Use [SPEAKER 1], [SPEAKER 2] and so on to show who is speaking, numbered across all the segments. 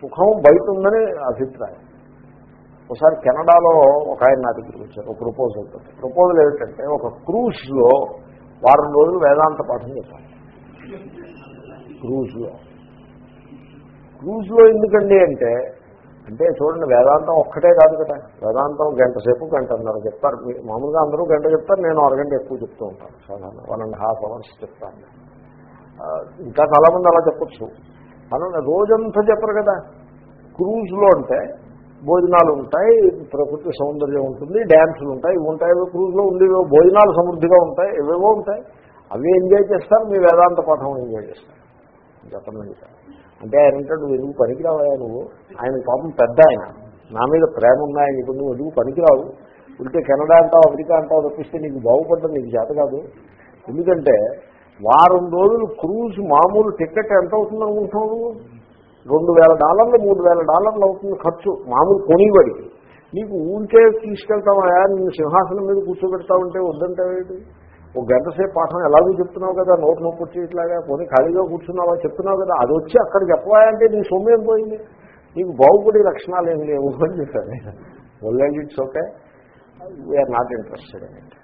[SPEAKER 1] సుఖం బయట ఉందని అభిప్రాయం. ఒకసారి కెనడాలో ఒక ఆయన నా దగ్గరికి వచ్చారు ఒక ప్రపోజల్ ప్రపోజల్ ఏమిటంటే ఒక క్రూజ్లో వారం రోజులు వేదాంత పాఠం చెప్పాలి. క్రూజ్లో. క్రూజ్లో ఎందుకండి అంటే అంటే చూడండి వేదాంతం ఒక్కటే కాదు కదా. వేదాంతం గంట సేపు గంటన్నర చెప్తారు. మామూలుగా అందరూ గంట చెప్తారు నేను అరగంట ఎక్కువ చెప్తూ ఉంటాను. సాధారణ వన్ అండ్ హాఫ్ అవర్స్ చెప్తాను. ఇంకా చాలామంది అలా చెప్పచ్చు. మనం రోజంతా చెప్పరు కదా. క్రూజ్లో అంటే భోజనాలు ఉంటాయి ప్రకృతి సౌందర్యం ఉంటుంది డ్యాన్సులు ఉంటాయి ఇవి ఉంటాయి ఇవి క్రూజ్లో ఉండేవో భోజనాలు సమృద్ధిగా ఉంటాయి ఇవేవో ఉంటాయి. అవి ఎంజాయ్ చేస్తారు మీ వేదాంత పాఠం ఎంజాయ్ చేస్తారు. చెప్పండి అంటే ఆయన అంటాడు నువ్వు ఎందుకు పనికిరావా నువ్వు? ఆయన పాపం పెద్ద ఆయన. నా మీద ప్రేమ ఉన్నాయని ఇప్పుడు నువ్వు ఎందుకు పనికిరావు? ఉంటే కెనడా అంటావు అమెరికా అంటావు తప్పిస్తే నీకు బాగుపడ్డం నీకు చేత కాదు. ఎందుకంటే వారం రోజులు క్రూజ్ మామూలు టికెట్ ఎంత అవుతుంది అనుకుంటున్నావు రెండు వేల డాలర్లు మూడు వేల డాలర్లు అవుతుంది ఖర్చు మామూలు కొనిబడికి నీకు ఊరికే తీసుకెళ్తావా? నేను సింహాసనం మీద కూర్చోబెడతా ఉంటే వద్దంటావేంటి ఒక గంట సేపు పాఠం ఎలాగో చెప్తున్నావు కదా? నోట్ నొప్పి వచ్చి ఇట్లాగా కొని ఖాళీగా కూర్చున్నావా? చెప్తున్నావు కదా? అది వచ్చి అక్కడ చెప్పవాయంటే నీ సొమ్ము ఏం పోయింది? నీకు బాగుపడే లక్షణాలు ఏం లేవు అని చెప్పాను. Old it's okay we're not interested అంటే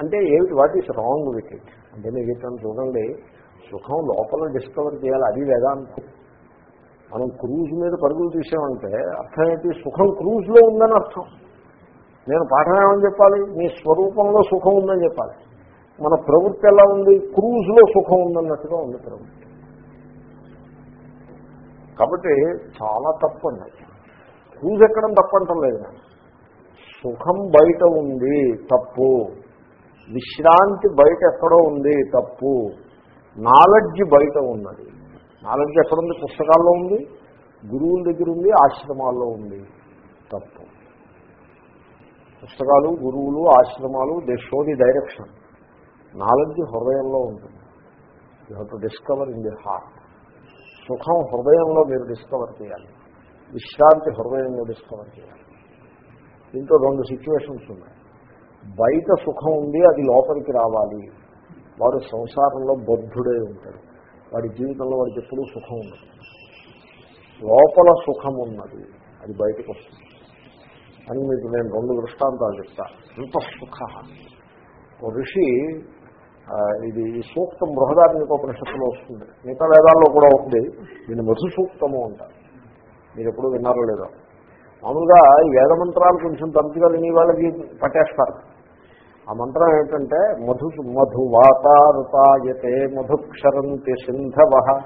[SPEAKER 1] అంటే ఏమిటి? What is wrong with it అంటే నేను చెప్పాను చూడండి సుఖం లోపల డిస్కవర్ చేయాలి అది వేదాంతం. మనం క్రూజ్ మీద పరుగులు తీసామంటే అర్థం ఏంటి? సుఖం క్రూజ్లో ఉందని అర్థం. నేను పాఠం ఏమని చెప్పాలి? నీ స్వరూపంలో సుఖం ఉందని చెప్పాలి. మన ప్రవృత్తి ఎలా ఉంది? క్రూజ్లో సుఖం ఉందన్నట్టుగా ఉంది ప్రవృత్తి. కాబట్టి చాలా తప్పు అండి. క్రూజ్ ఎక్కడం తప్పంటం లేదు. నేను సుఖం బయట ఉంది తప్పు. విశ్రాంతి బయట ఎక్కడో ఉంది తప్పు. నాలెడ్జ్ బయట ఉన్నది. నాలెడ్జ్ ఎక్కడుంది? పుస్తకాల్లో ఉంది. గురువుల దగ్గర ఉంది. ఆశ్రమాల్లో ఉంది. తప్పు. పుస్తకాలు గురువులు ఆశ్రమాలు they show the direction knowledge హృదయంలో ఉంటుంది. You have to discover in the heart సుఖం హృదయంలో మీరు డిస్కవర్ చేయాలి. విశ్రాంతి హృదయంలో డిస్కవర్ చేయాలి. దీంట్లో రెండు సిచ్యువేషన్స్ ఉన్నాయి. బయట సుఖం ఉంది అది లోపలికి రావాలి. వాడు సంసారంలో బద్ధుడే ఉంటాడు. వాడి జీవితంలో వాడికి ఎప్పుడూ సుఖం ఉండదు. లోపల సుఖం ఉన్నది అది బయటకు వస్తుంది. అని మీకు నేను రెండు దృష్టాంతాలు చెప్తా. ఇంత సుఖ. ఋషి ఇది ఈ సూక్తం బృహదార్మికోపనిషత్తులో వస్తుంది. మిగతా వేదాల్లో కూడా ఉంది. దీన్ని మధు సూక్తము అంటారు. మీరు ఎప్పుడు విన్నారో లేదో. మామూలుగా ఈ వేద మంత్రాలు కొంచెం తరచుగా విని వాళ్ళకి పట్టేస్తారు. ఆ మంత్రం ఏమిటంటే మధు మధువాతారుతాయతే మధుక్షరంతి సింధవ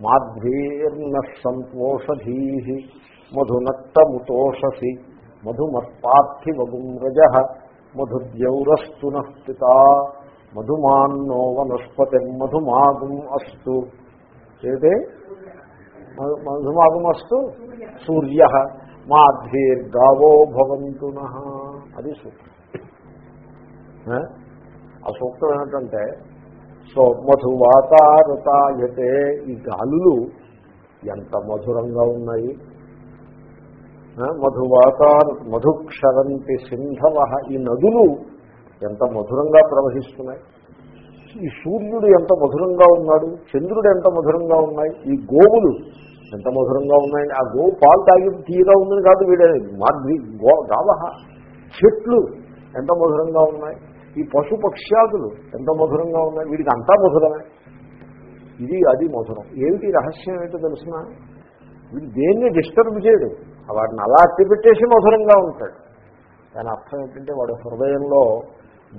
[SPEAKER 1] మాధ్వీర్న సంతోషధీ మధునక్తముతోషసి మధుమత్పార్థివగుం రజ మధుద్యౌరస్తు పిత మధుమాన్నో వనస్పతి మధుమాగుం అస్తు. ఏదే? మధు- మధుమాగుం అస్తు? సూర్య. మాధ్వీర్గావో భవంతు అది సూత్రం. ఆ? సూక్తం ఏమిటంటే సో మధువాతారుతాయతే ఈ గాలులు ఎంత మధురంగా ఉన్నాయి. మధువాతారు మధుక్షరంతి సింధవ ఈ నదులు ఎంత మధురంగా ప్రవహిస్తున్నాయి. ఈ సూర్యుడు ఎంత మధురంగా ఉన్నాడు చంద్రుడు ఎంత మధురంగా ఉన్నాయి ఈ గోవులు ఎంత మధురంగా ఉన్నాయి ఆ గోవు పాలు తాగి తీయగా ఉందని కాదు వీడే మాధ్వి గో గావహ చెట్లు ఎంత మధురంగా ఉన్నాయి. ఈ పశు పక్ష్యాదులు ఎంత మధురంగా ఉన్నాయి? వీడికి అంతా మధురమే. ఇది అది మధురం. ఏమిటి రహస్యం ఏంటో తెలిసిన? వీడు దేన్ని డిస్టర్బ్ చేయడు. వాడిని అలా అట్టిపెట్టేసి మధురంగా ఉంటాడు. దాని అర్థం ఏంటంటే వాడి హృదయంలో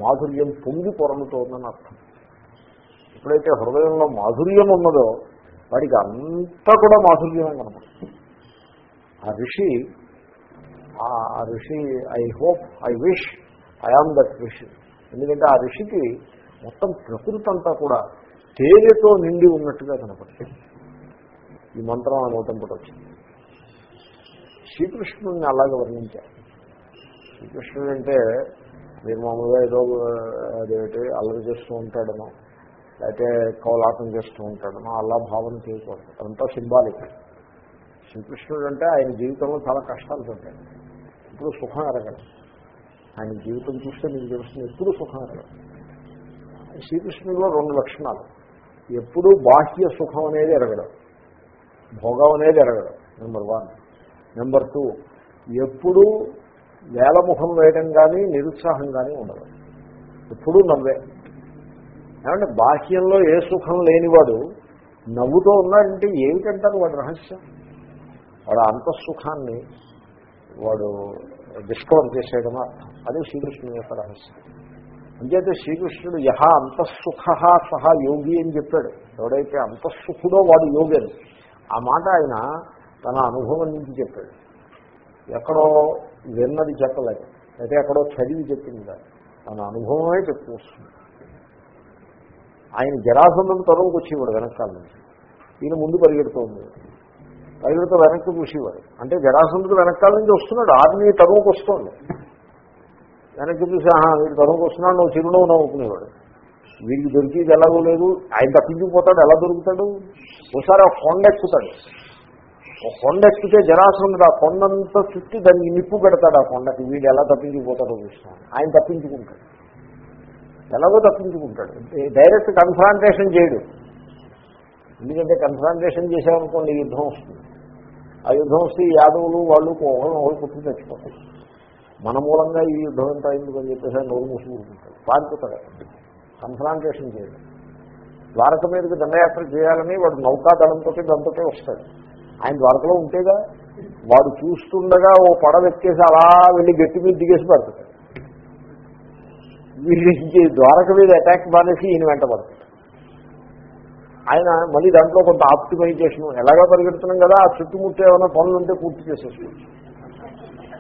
[SPEAKER 1] మాధుర్యం పొంగి పొరలుతోందని అర్థం. ఎప్పుడైతే హృదయంలో మాధుర్యం ఉన్నదో వాడికి అంతా కూడా మాధుర్యమే కనపడుతుంది. ఆ ఋషి ఆ ఋషి I hope I wish I am that ఋషి. ఎందుకంటే ఆ ఋషికి మొత్తం ప్రకృతి అంతా కూడా తేనెతో నిండి ఉన్నట్టుగా కనపడుతుంది. ఈ మంత్రం ఆ పూట వచ్చింది. శ్రీకృష్ణుడిని అలాగే వర్ణించారు. శ్రీకృష్ణుడు అంటే మీరు మామూలుగా ఏదో అదేమిటి అల్లరి చేస్తూ ఉంటాడనో లేకపోతే కౌలాటం చేస్తూ ఉంటాడనో అలా భావన చేయకూడదు. అంతా సింబాలిక్. శ్రీకృష్ణుడు అంటే ఆయన జీవితంలో చాలా కష్టాలు పడ్డాడు. ఇప్పుడు సుఖం ఎరగడం. ఆయన జీవితం చూస్తే మీకు తెలుస్తుంది ఎప్పుడు సుఖం ఎరగడం శ్రీకృష్ణుడిలో రెండు లక్షణాలు. ఎప్పుడూ బాహ్య సుఖం అనేది ఎరగడం. భోగం అనేది ఎరగడం. నెంబర్ వన్ నెంబర్ టూ ఎప్పుడూ వేలముఖం వేయడం కానీ నిరుత్సాహం కానీ ఉండదు. ఎప్పుడూ నవ్వే. ఏమంటే బాహ్యంలో ఏ సుఖం లేనివాడు నవ్వుతో ఉన్నాడంటే ఏమిటంటారు వాడి రహస్యం? వాడు అంతఃసుఖాన్ని వాడు డిస్కవర్ చేసేయడం అర్థం అదే శ్రీకృష్ణుని యొక్క రహస్యం. అంచేతే శ్రీకృష్ణుడు యహ అంతఃసుఖ సహా యోగి అని చెప్పాడు. ఎవడైతే అంతఃసుఖుడో వాడు యోగి అని. ఆ మాట ఆయన తన అనుభవం నుంచి చెప్పాడు. ఎక్కడో విన్నది చెప్పలేదు. అయితే ఎక్కడో చదివి చెప్పింది కాదు. తన అనుభవమే చెప్తూ వస్తుంది. ఆయన జరాసంధం తరువుకు వచ్చేవాడు వెనకాల నుంచి. ఈయన ముందు పరిగెడుతోంది పరిగెడుతూ వెనక్కి చూసేవాడు అంటే జరాసంధుడు వెనకాల నుంచి వస్తున్నాడు. ఆర్మీ తరువుకు వస్తుంది. వెనక్కి చూసి ఆహా వీడు తరువుకు వస్తున్నాడు నువ్వు చిరునవ్వు నవ్వుకునేవాడు. వీడికి దొరికేది ఎలాగో లేదు. ఆయన తప్పించిపోతాడు ఎలా దొరుకుతాడు? ఒకసారి ఆ కొండ ఎక్కుతాడు. కొండ ఎక్కితే జరాసంధుడు ఆ కొండంతా చుట్టి దానికి నిప్పు పెడతాడు ఆ కొండకి. వీడు ఎలా తప్పించిపోతాడో చూస్తాను ఆయన తప్పించుకుంటాడు. ఎలాగో తప్పించుకుంటాడు. డైరెక్ట్ కన్ఫ్రాంటేషన్ చేయడు. ఎందుకంటే కన్ఫ్రాంటేషన్ చేసామనుకోండి యుద్ధం వస్తుంది. ఆ యుద్ధం వస్తే యాదవులు వాళ్ళు ఒకళ్ళు ఒకళ్ళు పుట్టి తెచ్చుకోతారు మన మూలంగా ఈ యుద్ధం ఎంత అయింది అని చెప్పేసి నోరు మూసుకుంటుంటారు పారిపోతాడు కన్ఫ్రాంటేషన్ చేయడం ద్వారక మీదకి దండయాత్ర చేయాలని వాడు నౌకాదళంతో దాంతో వస్తాడు. ఆయన ద్వారకలో ఉంటేగా వాడు చూస్తుండగా ఓ పడవ ఎక్కేసి అలా వెళ్ళి గట్టి మీద దిగేసి పడుతుంది వీళ్ళకి ద్వారక మీద అటాక్ మానేసి ఈయన వెంట పడుతుంది ఆయన మళ్ళీ దాంట్లో కొంత ఆప్టిమైజేషన్. ఎలాగా పరిగెడుతున్నాం కదా ఆ చుట్టుముట్టు ఏమైనా పనులు ఉంటే పూర్తి చేసేసుకోవచ్చు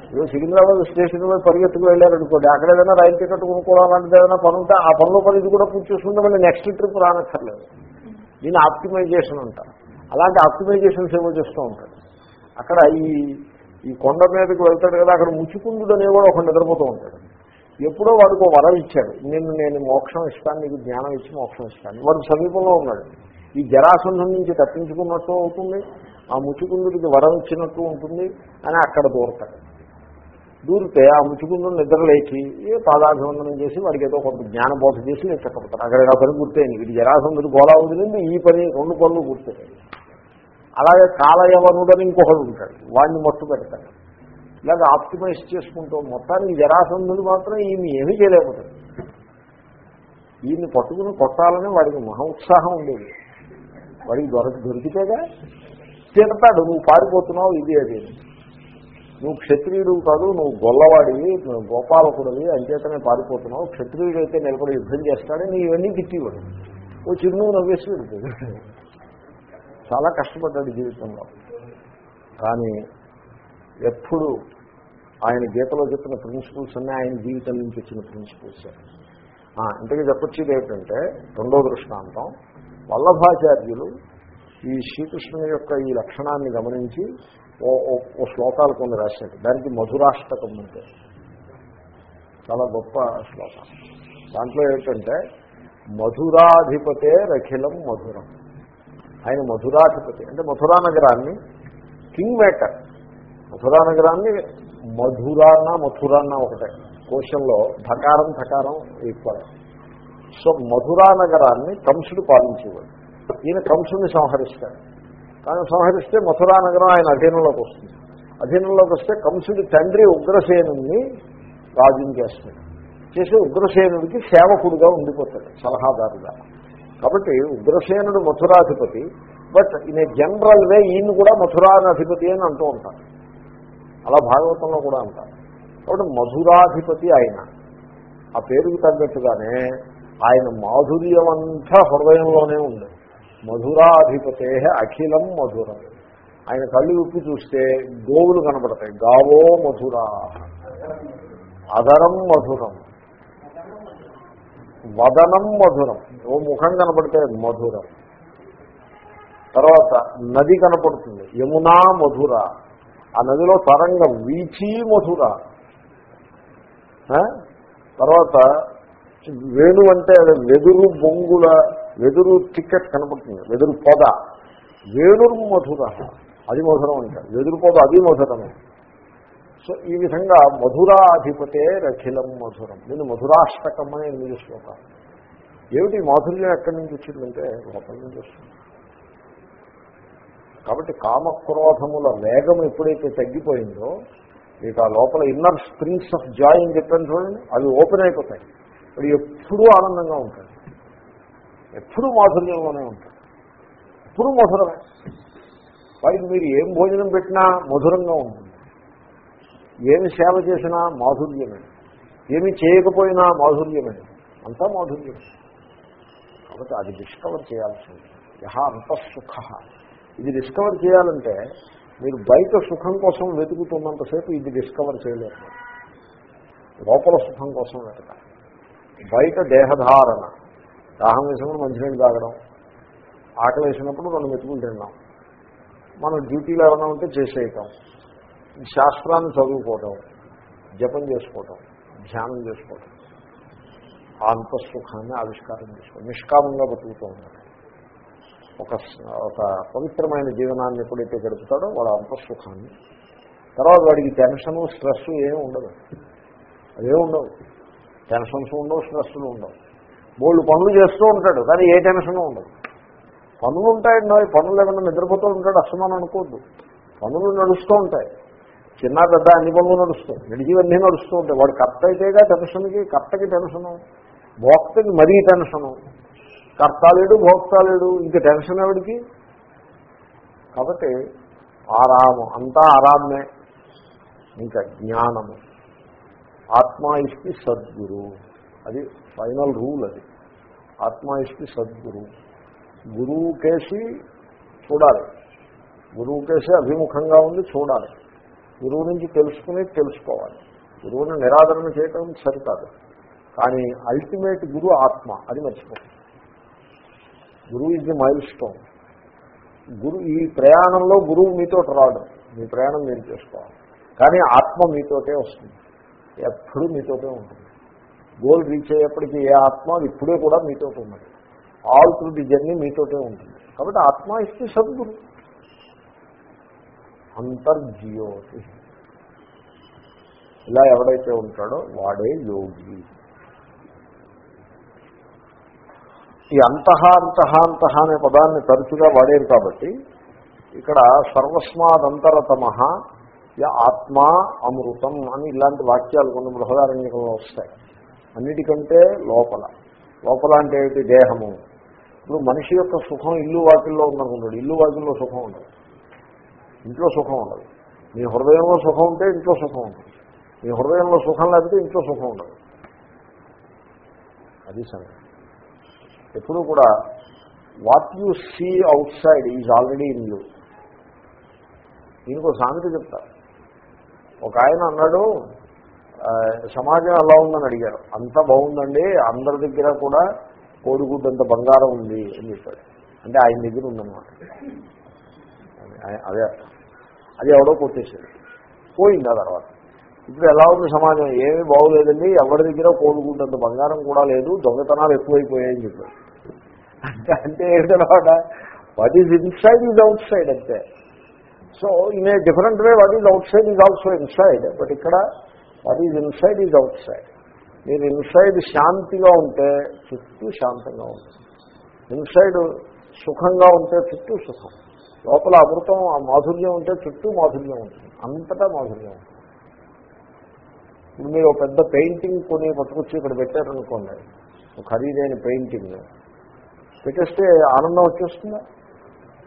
[SPEAKER 1] ఇప్పుడు సికింద్రాబాద్ స్టేషన్ మీద పరిగెత్తుకు వెళ్ళారనుకోండి అక్కడ ఏదైనా రైలు టికెట్ కొనుక్కోవాలంటే ఏదైనా పని ఉంటే ఆ పనుల పని ఇది కూడా పూర్తి చేసుకుంటే మళ్ళీ నెక్స్ట్ ట్రిప్ రానక్కర్లేదు. దీని ఆప్టిమైజేషన్ అంటారు. అలాంటి ఆప్టిమైజేషన్స్ ఏమో చేస్తూ ఉంటాడు అక్కడ ఈ ఈ కొండ మీదకి వెళ్తాడు కదా అక్కడ ముచ్చుకుందుడు కూడా ఒక నిద్రపోతూ ఉంటాడు. ఎప్పుడో వాడికి ఒక వరం ఇచ్చాడు. నేను నేను మోక్షం ఇస్తాను నీకు జ్ఞానం ఇచ్చి మోక్షం ఇస్తాను. వాడు సమీపంలో ఉన్నాడు. ఈ జరాసంధం నుంచి తప్పించుకున్నట్టు అవుతుంది ఆ ముచ్చుకుందుడికి వరం ఇచ్చినట్టు ఉంటుంది అని అక్కడ దూరతాడు. దూరితే ఆ ముచ్చుకుందు నిద్రలేచి ఏ పాదాభివందనం చేసి వాడికి ఏదో కొంత జ్ఞానబోధ చేసి నేను చెప్పబడతాను అక్కడ ఆ పని గుర్తయింది ఇది జరాసంధుడు గోలా వదిలింది ఈ పని రెండు పనులు గుర్తయ్యాయి అలాగే కాలయవనుడని ఇంకొకడు ఉంటాడు. వాడిని మట్టు పెడతాడు. ఇలాగ ఆప్టిమైజ్ చేసుకుంటూ మొత్తానికి జరాసంధుడు మాత్రం ఈయన ఏమీ చేయలేకపోతాడు. ఈయన్ని పట్టుకుని కొట్టాలని వాడికి మహా ఉత్సాహం ఉండేది. వాడికి దొరక దొరికితేగా తిడతాడు నువ్వు పారిపోతున్నావు ఇది అది. నువ్వు క్షత్రియుడు కాదు నువ్వు గొల్లవాడివి నువ్వు గోపాలకుడివి అంచేతనే పారిపోతున్నావు క్షత్రియుడు అయితే నిలబడి యుద్ధం చేస్తాడని నీ ఇవన్నీ తిట్టివాడు. ఓ చిరునవ్వు నవ్వేసి పెడుతుంది. చాలా కష్టపడ్డాడు జీవితంలో. కానీ ఎప్పుడు ఆయన గీతలో చెప్పిన ప్రిన్సిపల్స్ అన్నీ ఆయన జీవితం నుంచి వచ్చిన ప్రిన్సిపల్స్ ఇంతకీ చెప్పొచ్చేది ఏంటంటే రెండో దృష్టాంతం వల్లభాచార్యులు ఈ శ్రీకృష్ణుని యొక్క ఈ లక్షణాన్ని గమనించి ఓ ఓ శ్లోకాలు కొన్ని రాశాడు దానికి మధురాష్టకం అంటే చాలా గొప్ప శ్లోకం. దాంట్లో ఏంటంటే మధురాధిపతే రఖిలం మధురం. ఆయన మధురాధిపతి. అంటే మధురా నగరాన్ని కింగ్ మేకర్. మధురా నగరాన్ని మధురాన్న మథురాన్న ఒకటే. కోశంలో ధకారం ధకారం ఈక్వల్ సో మధురా నగరాన్ని కంసుడు పాలించేవాడు. ఈయన కంసుని సంహరిస్తాడు. కానీ సంహరిస్తే మథురా నగరం ఆయన అధీనంలోకి వస్తుంది. అధీనంలోకి వస్తే కంసుడి తండ్రి ఉగ్రసేనుని రాజుని చేస్తాడు. చేసి ఉగ్రసేనుడికి సేవకుడుగా ఉండిపోతాడు సలహాదారుగా. కాబట్టి ఉగ్రసేనుడు మథురాధిపతి but in a general way ఈయన కూడా మథురాధిపతి అని అంటూ ఉంటారు. అలా భాగవతంలో కూడా అంటారు. కాబట్టి మధురాధిపతి ఆయన. ఆ పేరుకు తగ్గట్టుగానే ఆయన మాధుర్యం అంతా హృదయంలోనే ఉంది. మధురాధిపతే అఖిలం మధురం. ఆయన కళ్ళు ఉప్పి చూస్తే గోవులు కనపడతాయి. గావో మధురా. అదరం మధురం. వదనం మధురం. ఓ ముఖం కనపడితే మధురం. తర్వాత నది కనపడుతుంది. యమునా మధుర. ఆ నదిలో తరంగం వీచి మధుర. తర్వాత వేణు అంటే అది వెదురు బొంగుల వెదురు టికెట్ కనపడుతుంది వెదురు పొద. వేణురు మధుర. అది మధురం అంటారు వెదురు పొద అది మధురమే సో ఈ విధంగా మధురాధిపతే రఖిలం మధురం. దీన్ని మధురాష్టకం అని ఎనిమిది శ్లోకం ఏమిటి? మాధుర్యం ఎక్కడి నుంచి వచ్చిందంటే లోపల నుంచి వస్తుంది. కాబట్టి కామక్రోధముల వేగం ఎప్పుడైతే తగ్గిపోయిందో మీకు ఆ లోపల ఇన్నర్ స్ప్రింగ్స్ ఆఫ్ జాయ్ అని చెప్పాను చూడండి అవి ఓపెన్ అయిపోతాయి. వాడు ఎప్పుడూ ఆనందంగా ఉంటాడు. ఎప్పుడూ మాధుర్యంలోనే ఉంటాడు. ఎప్పుడూ మధురమే. వాడికి మీరు ఏం భోజనం పెట్టినా మధురంగా ఉంటుంది. ఏమి సేవ చేసినా మాధుర్యమే. ఏమి చేయకపోయినా మాధుర్యమే. అంతా మాధుర్యమే. కాబట్టి అది డిస్కవర్ చేయాల్సి ఉంటుంది. యహ అంతఃసుఖ ఇది డిస్కవర్ చేయాలంటే మీరు బయట సుఖం కోసం వెతుకుతున్నంతసేపు ఇది డిస్కవర్ చేయలేరు. లోపల సుఖం కోసం వెతకాలి. బయట దేహధారణ. దాహం వేసినప్పుడు మంచినీళ్ళు తాగడం. ఆకలి వేసినప్పుడు రెండు మెతుకులు తిన్నాం మనం డ్యూటీలో ఏమైనా ఉంటే చేసేయటం. శాస్త్రాన్ని చదువుకోవటం. జపం చేసుకోవటం. ధ్యానం చేసుకోవటం. ఆ అంతఃసుఖాన్ని ఆవిష్కారం చేసుకోవడం నిష్కామంగా బతుకుతూ ఉన్నాడు ఒక ఒక పవిత్రమైన జీవనాన్ని ఎప్పుడైతే గడుపుతాడో వాడు అంతఃసుఖాన్ని. తర్వాత వాడికి టెన్షను స్ట్రెస్ ఏమి ఉండదు. అదే ఉండవు. టెన్షన్స్ ఉండవు స్ట్రెస్లు ఉండవు. బోళ్ళు పనులు చేస్తూ ఉంటాడు కానీ ఏ టెన్షన్ ఉండదు. పనులు ఉంటాయండి పనులు ఏమైనా నిద్రపోతూ ఉంటాడు అసమానం అనుకోవద్దు. పనులు నడుస్తూ ఉంటాయి. చిన్న పెద్ద అన్ని పనులు నడుస్తాయి. నిడిచివన్నీ నడుస్తూ ఉంటాయి. వాడు కర్త అయితేగా టెన్షన్కి కర్తకి టెన్షను. భోక్తకి మరీ టెన్షను. కర్తాలేడు భోక్తాలేడు ఇంక టెన్షన్ ఎవడికి? కాబట్టి ఆరాము అంతా ఆరామే. ఇంకా జ్ఞానము. ఆత్మా ఇష్టి సద్గురు. అది ఫైనల్ రూల్ అది. ఆత్మ ఇష్టి సద్గురు. గురువు కేసి చూడాలి. గురువు కేసి అభిముఖంగా ఉంది చూడాలి. గురువు నుంచి తెలుసుకుని తెలుసుకోవాలి. గురువుని నిరాదరణ చేయటం సరికాదు. కానీ అల్టిమేట్ గురు ఆత్మ అది మర్చిపోతుంది గురువు ఇది మైల్ స్టోన్ గురు ఈ ప్రయాణంలో గురువు మీతో రాడు. మీ ప్రయాణం మీరు చేసుకోవాలి. కానీ ఆత్మ మీతోటే వస్తుంది. ఎప్పుడూ మీతోటే ఉంటుంది. గోల్ రీచ్ అయ్యేప్పటికీ ఏ ఆత్మ ఇప్పుడే కూడా మీతో ఉన్నది. ఆల్ త్రూ ది జర్నీ మీతోటే ఉంటుంది. కాబట్టి ఆత్మ ఇస్తే సద్గురు అంతర్జ్యోతి. ఇలా ఎవడైతే ఉంటాడో వాడే యోగి. ఈ అంతః అంతః అంతః అనే పదాన్ని తరచుగా వాడేరు కాబట్టి ఇక్కడ సర్వస్మాదంతరతమ ఆత్మా అమృతం అని ఇలాంటి వాక్యాలు కొన్ని బృహదారణ్యంలో వస్తాయి. అన్నిటికంటే లోపల. లోపల అంటే ఏమిటి? దేహము. ఇప్పుడు మనిషి యొక్క సుఖం ఇల్లు వాకిల్లో ఉందనుకుంటాడు. ఇల్లు వాకిల్లో సుఖం ఉండదు. ఇంట్లో సుఖం ఉండదు. మీ హృదయంలో సుఖం ఉంటే ఇంట్లో సుఖం ఉంటుంది మీ హృదయంలో సుఖం లేకపోతే ఇంట్లో సుఖం ఉండదు. అది సంగతి. ఎప్పుడు కూడా what you see outside is already in you దీనికి ఒక సామెత చెప్తారు. ఒక ఆయన అన్నాడు సమాజం ఎలా ఉందని అడిగారు. అంతా బాగుందండి అందరి దగ్గర కూడా కోడిగుడ్డంత బంగారం ఉంది అని చెప్పాడు. అంటే ఆయన దగ్గర ఉందన్నమాట. అదే అది ఎవడో కొట్టేశాడు. పోయింది ఆ తర్వాత. ఇప్పుడు ఎలా ఉంది సమాజం? ఏమీ బాగోలేదండి ఎవరి దగ్గర కోలుకుంటంత బంగారం కూడా లేదు దొంగతనాలు ఎక్కువైపోయాయని చెప్పాడు. అంటే అంటే ఏంటన్నమాట what is inside is outside అంతే. So in a different way what is outside is also inside but ఇక్కడ what is inside is outside మీరు ఇన్సైడ్ శాంతిగా ఉంటే చుట్టూ శాంతంగా ఉంటుంది. ఇన్సైడ్ సుఖంగా ఉంటే చుట్టూ సుఖం. లోపల అమృతం ఆ మాధుర్యం ఉంటే చుట్టూ మాధుర్యం ఉంటుంది. అంతటా మాధుర్యం ఉంటుంది. ఇప్పుడు మీరు ఒక పెద్ద పెయింటింగ్ కొని పట్టుకొచ్చి ఇక్కడ పెట్టారనుకోండి ఖరీదైన పెయింటింగ్ పెట్టేస్తే ఆనందం వచ్చేస్తుందా?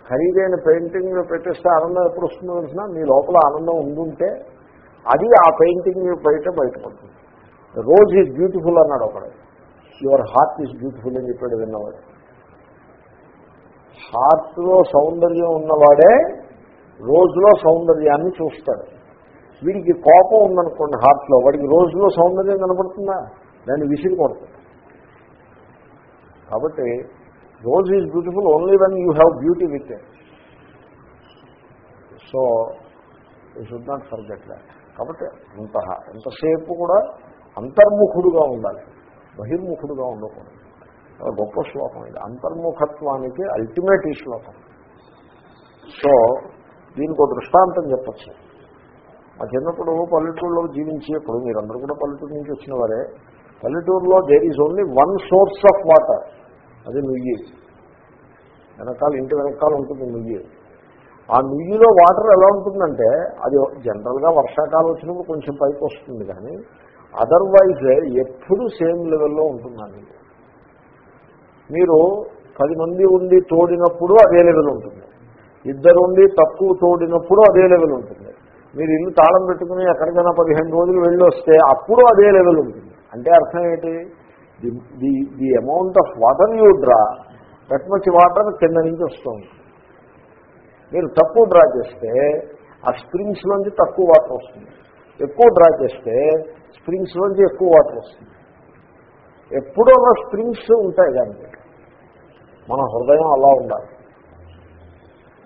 [SPEAKER 1] ఖరీదైన పెయింటింగ్ పెట్టేస్తే ఆనందం ఎప్పుడు వస్తుందో తెలిసిన మీ లోపల ఆనందం ఉండుంటే అది ఆ పెయింటింగ్ బయట బయటపడుతుంది. రోజ్ ఈజ్ బ్యూటిఫుల్ అన్నాడు ఒకడు. యువర్ హార్ట్ ఈజ్ బ్యూటిఫుల్ అని చెప్పాడు విన్నవాడు. హార్ట్లో సౌందర్యం ఉన్నవాడే రోజులో సౌందర్యాన్ని చూస్తాడు. వీడికి కోపం ఉందనుకోండి హార్ట్లో వాడికి రోజులో సౌందర్యం కనపడుతుందా? దాన్ని విసిరి కొడుతుంది కాబట్టి rose is beautiful only when you have beauty with it so you should not forget that కాబట్టి అంత ఎంతసేపు కూడా అంతర్ముఖుడుగా ఉండాలి. బహిర్ముఖుడుగా ఉండకూడదు. గొప్ప శ్లోకం ఇది. అంతర్ముఖత్వానికి అల్టిమేట్ ఈ శ్లోకం. సో దీనికి ఒక దృష్టాంతం చెప్పచ్చు. మా చిన్నప్పుడు పల్లెటూరులో జీవించేప్పుడు మీరందరూ కూడా పల్లెటూరు నుంచి వచ్చిన వారే పల్లెటూరులో there is only one source of water అది నుయ్యి. వెనకాల ఇంటి వెనకాల ఉంటుంది నుయ్యి. ఆ నుయ్యిలో వాటర్ ఎలా ఉంటుందంటే అది జనరల్గా వర్షాకాలం వచ్చినప్పుడు కొంచెం పైకి వస్తుంది కానీ అదర్వైజ్ ఎప్పుడు సేమ్ లెవెల్లో ఉంటుందండి. మీరు పది మంది ఉండి తోడినప్పుడు అదే లెవెల్ ఉంటుంది. ఇద్దరు ఉండి తక్కువ తోడినప్పుడు అదే లెవెల్ ఉంటుంది. మీరు ఇల్లు తాళం పెట్టుకుని ఎక్కడికైనా పదిహేను రోజులు వెళ్ళి వస్తే అప్పుడు అదే లెవెల్ ఉంటుంది. అంటే అర్థం ఏంటి? The the the amount of water you draw that much water కింద నుంచి వస్తుంది. మీరు తక్కువ డ్రా చేస్తే ఆ స్ప్రింగ్స్లోంచి తక్కువ వాటర్ వస్తుంది. ఎక్కువ డ్రా చేస్తే స్ప్రింగ్స్లోంచి ఎక్కువ వాటర్ వస్తుంది. ఎప్పుడో స్ప్రింగ్స్ ఉంటాయి దానికి. మన హృదయం అలా ఉండాలి.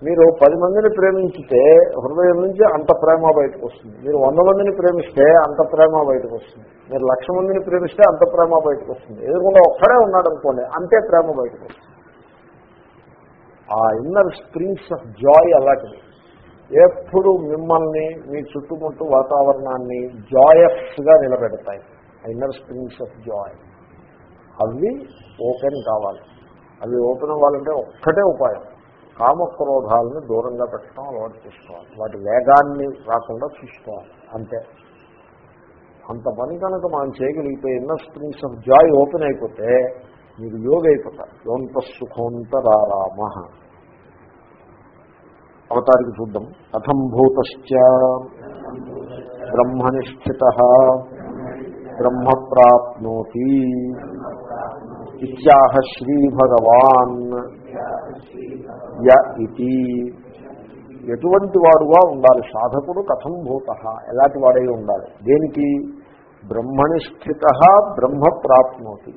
[SPEAKER 1] మీరు పది మందిని ప్రేమించితే హృదయం నుంచి అంత ప్రేమ బయటకు వస్తుంది. మీరు వంద మందిని ప్రేమిస్తే అంత ప్రేమ బయటకు వస్తుంది. మీరు లక్ష మందిని ప్రేమిస్తే అంత ప్రేమ బయటకు వస్తుంది. ఎదురుకుండా ఒక్కడే ఉన్నాడు అనుకోండి అంతే ప్రేమ బయటకు వస్తుంది. ఆ ఇన్నర్ స్ప్రింగ్స్ ఆఫ్ జాయ్ అలాంటిది. ఎప్పుడు మిమ్మల్ని మీ చుట్టుముట్టు వాతావరణాన్ని జాయస్గా నిలబెడతాయి. ఆ ఇన్నర్ స్ప్రింగ్స్ ఆఫ్ జాయ్ అవి ఓపెన్ కావాలి. అవి ఓపెన్ అవ్వాలంటే ఒక్కటే ఉపాయం. కామక్రోధాలను దూరంగా పెట్టడం అలవాటు చేసుకోవాలి. వాటి వేగాన్ని రాకుండా చూసుకోవాలి. అంతే. అంత పని కనుక మనం చేయగలిగితే inner springs of joy open అయిపోతే మీరు యోగ అయిపోతారు. యోంత సుఖోంతరారామ. అవతారికి చూద్దాం. కథం భూతశ్చ. బ్రహ్మనిష్ఠిత బ్రహ్మ ప్రాప్నోతి ఇత్యాహ శ్రీభగవాన్. య ఇది ఎటువంటి వాడుగా ఉండాలి? సాధకుడు కథం భూత. ఎలాంటి వాడై ఉండాలి? దేనికి? బ్రహ్మనిష్ఠిత బ్రహ్మ ప్రాప్నోతి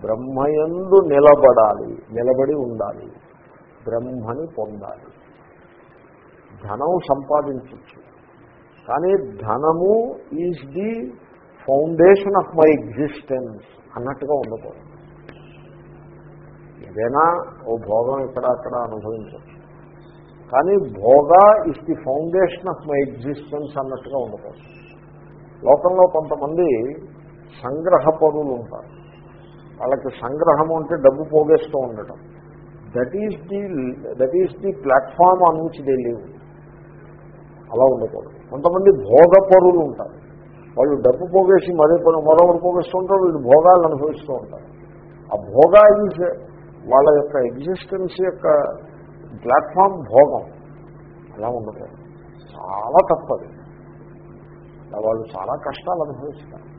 [SPEAKER 1] బ్రహ్మయందు నిలబడాలి. నిలబడి ఉండాలి. బ్రహ్మని పొందాలి. ధనం సంపాదించవచ్చు కానీ ధనము is the foundation of my existence అన్నట్టుగా ఉండకూడదు. ఏదైనా ఓ భోగం ఇక్కడ అక్కడ అనుభవించవచ్చు కానీ భోగ is the foundation of my existence అన్నట్టుగా ఉండకూడదు. లోకంలో కొంతమంది సంగ్రహ పరులు ఉంటారు. వాళ్ళకి సంగ్రహము అంటే డబ్బు పోగేస్తూ ఉండటం. That is the that is the platform on which they live అలా ఉండకూడదు. కొంతమంది భోగ పరులు ఉంటారు. వాళ్ళు డబ్బు పోగేసి మరో మరొకరు పోగేస్తూ ఉంటారు వీళ్ళు భోగాలు అనుభవిస్తూ ఉంటారు. ఆ భోగా ఈజ్ వాళ్ళ యొక్క ఎగ్జిస్టెన్స్ యొక్క ప్లాట్ఫామ్ భోగం. అలా ఉండదు. చాలా తప్పది. వాళ్ళు చాలా కష్టాలు అనుభవిస్తారు.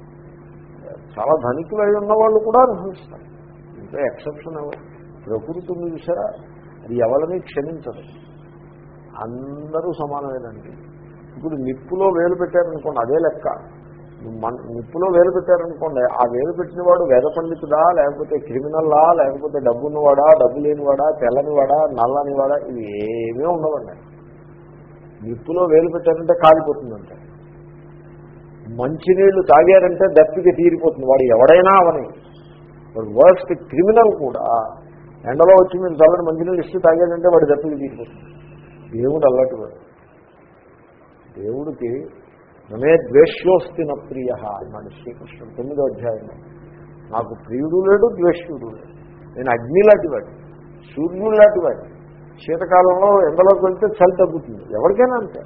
[SPEAKER 1] చాలా ధనికులై ఉన్న వాళ్ళు కూడా అనుభవిస్తారు. ఇంకా ఎక్సెప్షన్ ఎవరు? ప్రకృతి ఉంది చూసారా? అది ఎవరిని క్షమించదు. అందరూ సమానమేనండి. ఇప్పుడు నిప్పులో వేలు పెట్టారనుకోండి అదే లెక్క. మన నిప్పులో వేలు పెట్టారనుకోండి ఆ వేలు పెట్టిన వాడు వేద పండితుడా లేకపోతే క్రిమినల్లా లేకపోతే డబ్బున్నవాడా డబ్బు లేనివాడా తెల్లనివాడా నల్లనివాడా ఇవి ఏమీ ఉండవండి. నిప్పులో వేలు పెట్టారంటే కాలిపోతుందంటే. మంచినీళ్ళు తాగారంటే దప్పిక తీరిపోతుంది. వాడు ఎవడైనా అవని. వాడు వర్స్ట్ క్రిమినల్ కూడా. ఎండలో వచ్చి మీరు చల్లని మంచినీళ్ళు ఇస్తే తాగాడంటే వాడు దప్పిక తీరిపోతుంది. దేవుడు అల్లటి వాడు. దేవుడికి నమే ద్వేష్యోస్తి నా ప్రియ అన్నాడు శ్రీకృష్ణుడు. తొమ్మిదో అధ్యాయంలో నాకు ప్రియుడు లేడు ద్వేష్యుడు లేడు. నేను అగ్ని లాంటి వాడు సూర్యుడు లాంటి వాడు శీతకాలంలో ఎండలోకి వెళ్తే చలి తగ్గుతుంది. ఎవరికైనా అంతే.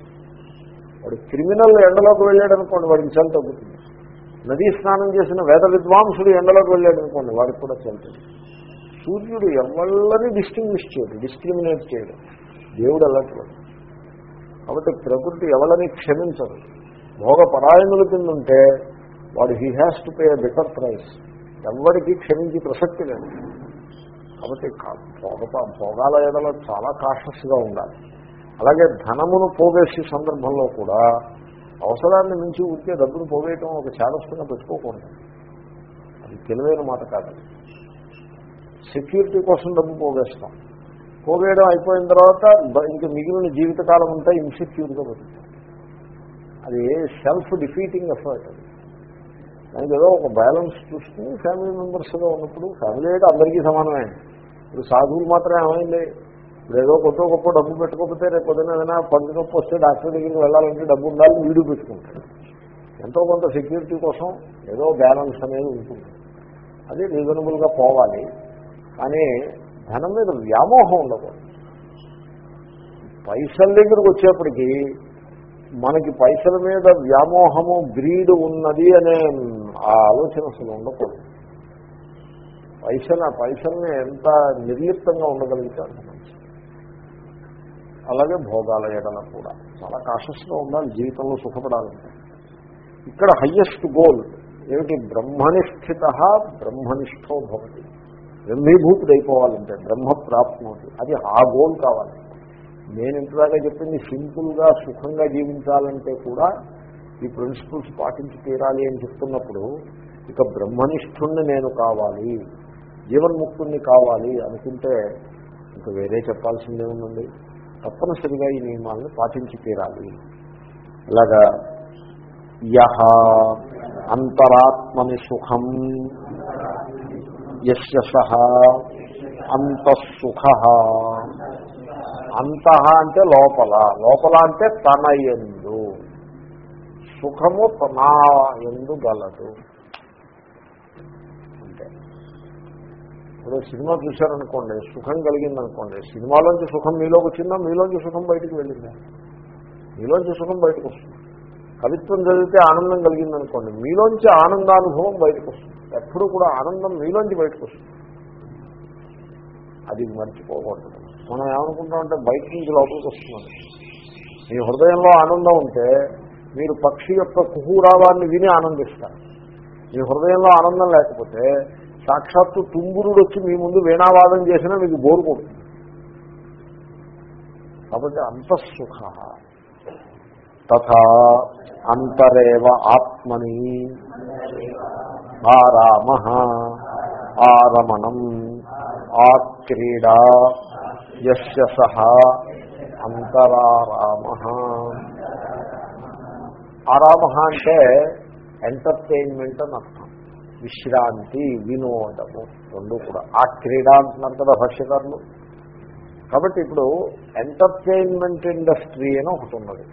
[SPEAKER 1] వాడు క్రిమినల్ ఎండలోకి వెళ్ళాడు అనుకోండి వాడికి చలి తగ్గుతుంది. నదీ స్నానం చేసిన వేద విద్వాంసుడు ఎండలోకి వెళ్ళాడు అనుకోండి వాడికి కూడా చలి సూర్యుడు ఎవళ్ళని డిస్టింగ్విష్ చేయడు డిస్క్రిమినేట్ చేయడు. దేవుడు అలాంటి వాడు. కాబట్టి ప్రకృతి ఎవరిని క్షమించదు. భోగ పరాయణుల కింద ఉంటే వాడు he has to pay better price ఎవరికి క్షమించి ప్రసక్తి లేదు. కాబట్టి భోగ భోగాల ఎడలో చాలా కాషస్గా ఉండాలి. అలాగే ధనమును పోగేసే సందర్భంలో కూడా అవసరాన్ని మించి ఉంటే డబ్బును పోగేయటం ఒక చాలస్తంగా పెట్టుకోకూడదు. అది తెలివైన మాట కాదు. సెక్యూరిటీ కోసం డబ్బు పోగేస్తాం. పోగేయడం అయిపోయిన తర్వాత ఇంక మిగిలిన జీవితకాలం అంతా ఇన్సెక్యూర్గా పెట్టుకుంటాం అది సెల్ఫ్ డిఫీటింగ్ ఎఫర్ట్ అది దానికి ఏదో ఒక బ్యాలెన్స్ చూసుకుని ఫ్యామిలీ మెంబర్స్గా ఉన్నప్పుడు ఫ్యామిలీ అయితే అందరికీ సమానమే. ఇప్పుడు సాధువులు మాత్రమే ఏమైంది? ఇప్పుడు ఏదో కొత్త గొప్ప డబ్బు పెట్టుకోకపోతే రేపు పొద్దున ఏదైనా పండు నొప్పి వస్తే డాక్టర్ దగ్గరికి వెళ్ళాలంటే డబ్బు ఉండాలని వీడు పెట్టుకుంటాడు. ఎంతో కొంత సెక్యూరిటీ కోసం ఏదో బ్యాలెన్స్ అనేది ఉంటుంది. అది రీజనబుల్గా పోవాలి. కానీ ధనం మీద వ్యామోహం ఉండకూడదు. పైసల దగ్గరకు వచ్చేప్పటికీ మనకి పైసల మీద వ్యామోహము గ్రీడ్ ఉన్నది అనే ఆ ఆలోచన అసలు ఉండకూడదు. పైసలు ఆ పైసల్ని ఎంత నిర్లిప్తంగా ఉండగలిగితే అంత మంచిది. అలాగే భోగాల ఎడల కూడా. చాలా కాషస్గా ఉండాలి జీవితంలో సుఖపడాలంటే. ఇక్కడ హయ్యెస్ట్ గోల్ ఏమిటి? బ్రహ్మనిష్ఠిత బ్రహ్మనిష్టో భవతి. బ్రహ్మీభూతుడైపోవాలంటే బ్రహ్మ ప్రాప్నోతి అది ఆ గోల్ కావాలి. నేను ఇంతదాకా చెప్పింది సింపుల్గా సుఖంగా జీవించాలంటే కూడా ఈ ప్రిన్సిపల్స్ పాటించి తీరాలి అని చెప్తున్నప్పుడు ఇక బ్రహ్మనిష్ఠుణ్ణి నేను కావాలి జీవన్ముక్తుణ్ణి కావాలి అనుకుంటే ఇంకా వేరే చెప్పాల్సిందే ఉందండి. తప్పనిసరిగా ఈ నియమాలను పాటించి తీరాలి. అలాగా యహ అంతరాత్మని సుఖం యస్య అంతఃసుఖ. అంత అంటే లోపల. లోపల అంటే తన ఎందు. సుఖము నా ఎందు గలదు. అంటే ఇప్పుడు సినిమా చూశారనుకోండి సుఖం కలిగిందనుకోండి సినిమాలోంచి సుఖం మీలోకి వచ్చిందా? మీలోంచి సుఖం బయటకు వెళ్ళిందా? మీలోంచి సుఖం బయటకు వస్తుంది. కవిత్వం చదివితే ఆనందం కలిగిందనుకోండి మీలోంచి ఆనందానుభవం బయటకు వస్తుంది. ఎప్పుడు కూడా ఆనందం మీలోంచి బయటకు వస్తుంది. అది మర్చిపోకూడదు. మనం ఏమనుకుంటామంటే బయట నుంచి లోపలికి వస్తున్నాం. మీ హృదయంలో ఆనందం ఉంటే మీరు పక్షి యొక్క కుహూరావాన్ని విని ఆనందిస్తారు. మీ హృదయంలో ఆనందం లేకపోతే సాక్షాత్తు తుంగురుడు వచ్చి మీ ముందు వీణావాదం చేసినా మీకు బోరు కొడుతుంది. కాబట్టి అంతఃసుఖ తథా అంతరేవ ఆత్మని. ఆరామ ఆరమణం. ఆ క్రీడా యస్య సహ అంతరారామ. ఆరామ అంటే ఎంటర్టైన్మెంట్ అని అర్థం. విశ్రాంతి వినోదము రెండు కూడా. ఆ క్రీడ అంటున్నారు కదా భాష్యకారులు. కాబట్టి ఇప్పుడు ఎంటర్టైన్మెంట్ ఇండస్ట్రీ అని ఒకటి ఉన్నది.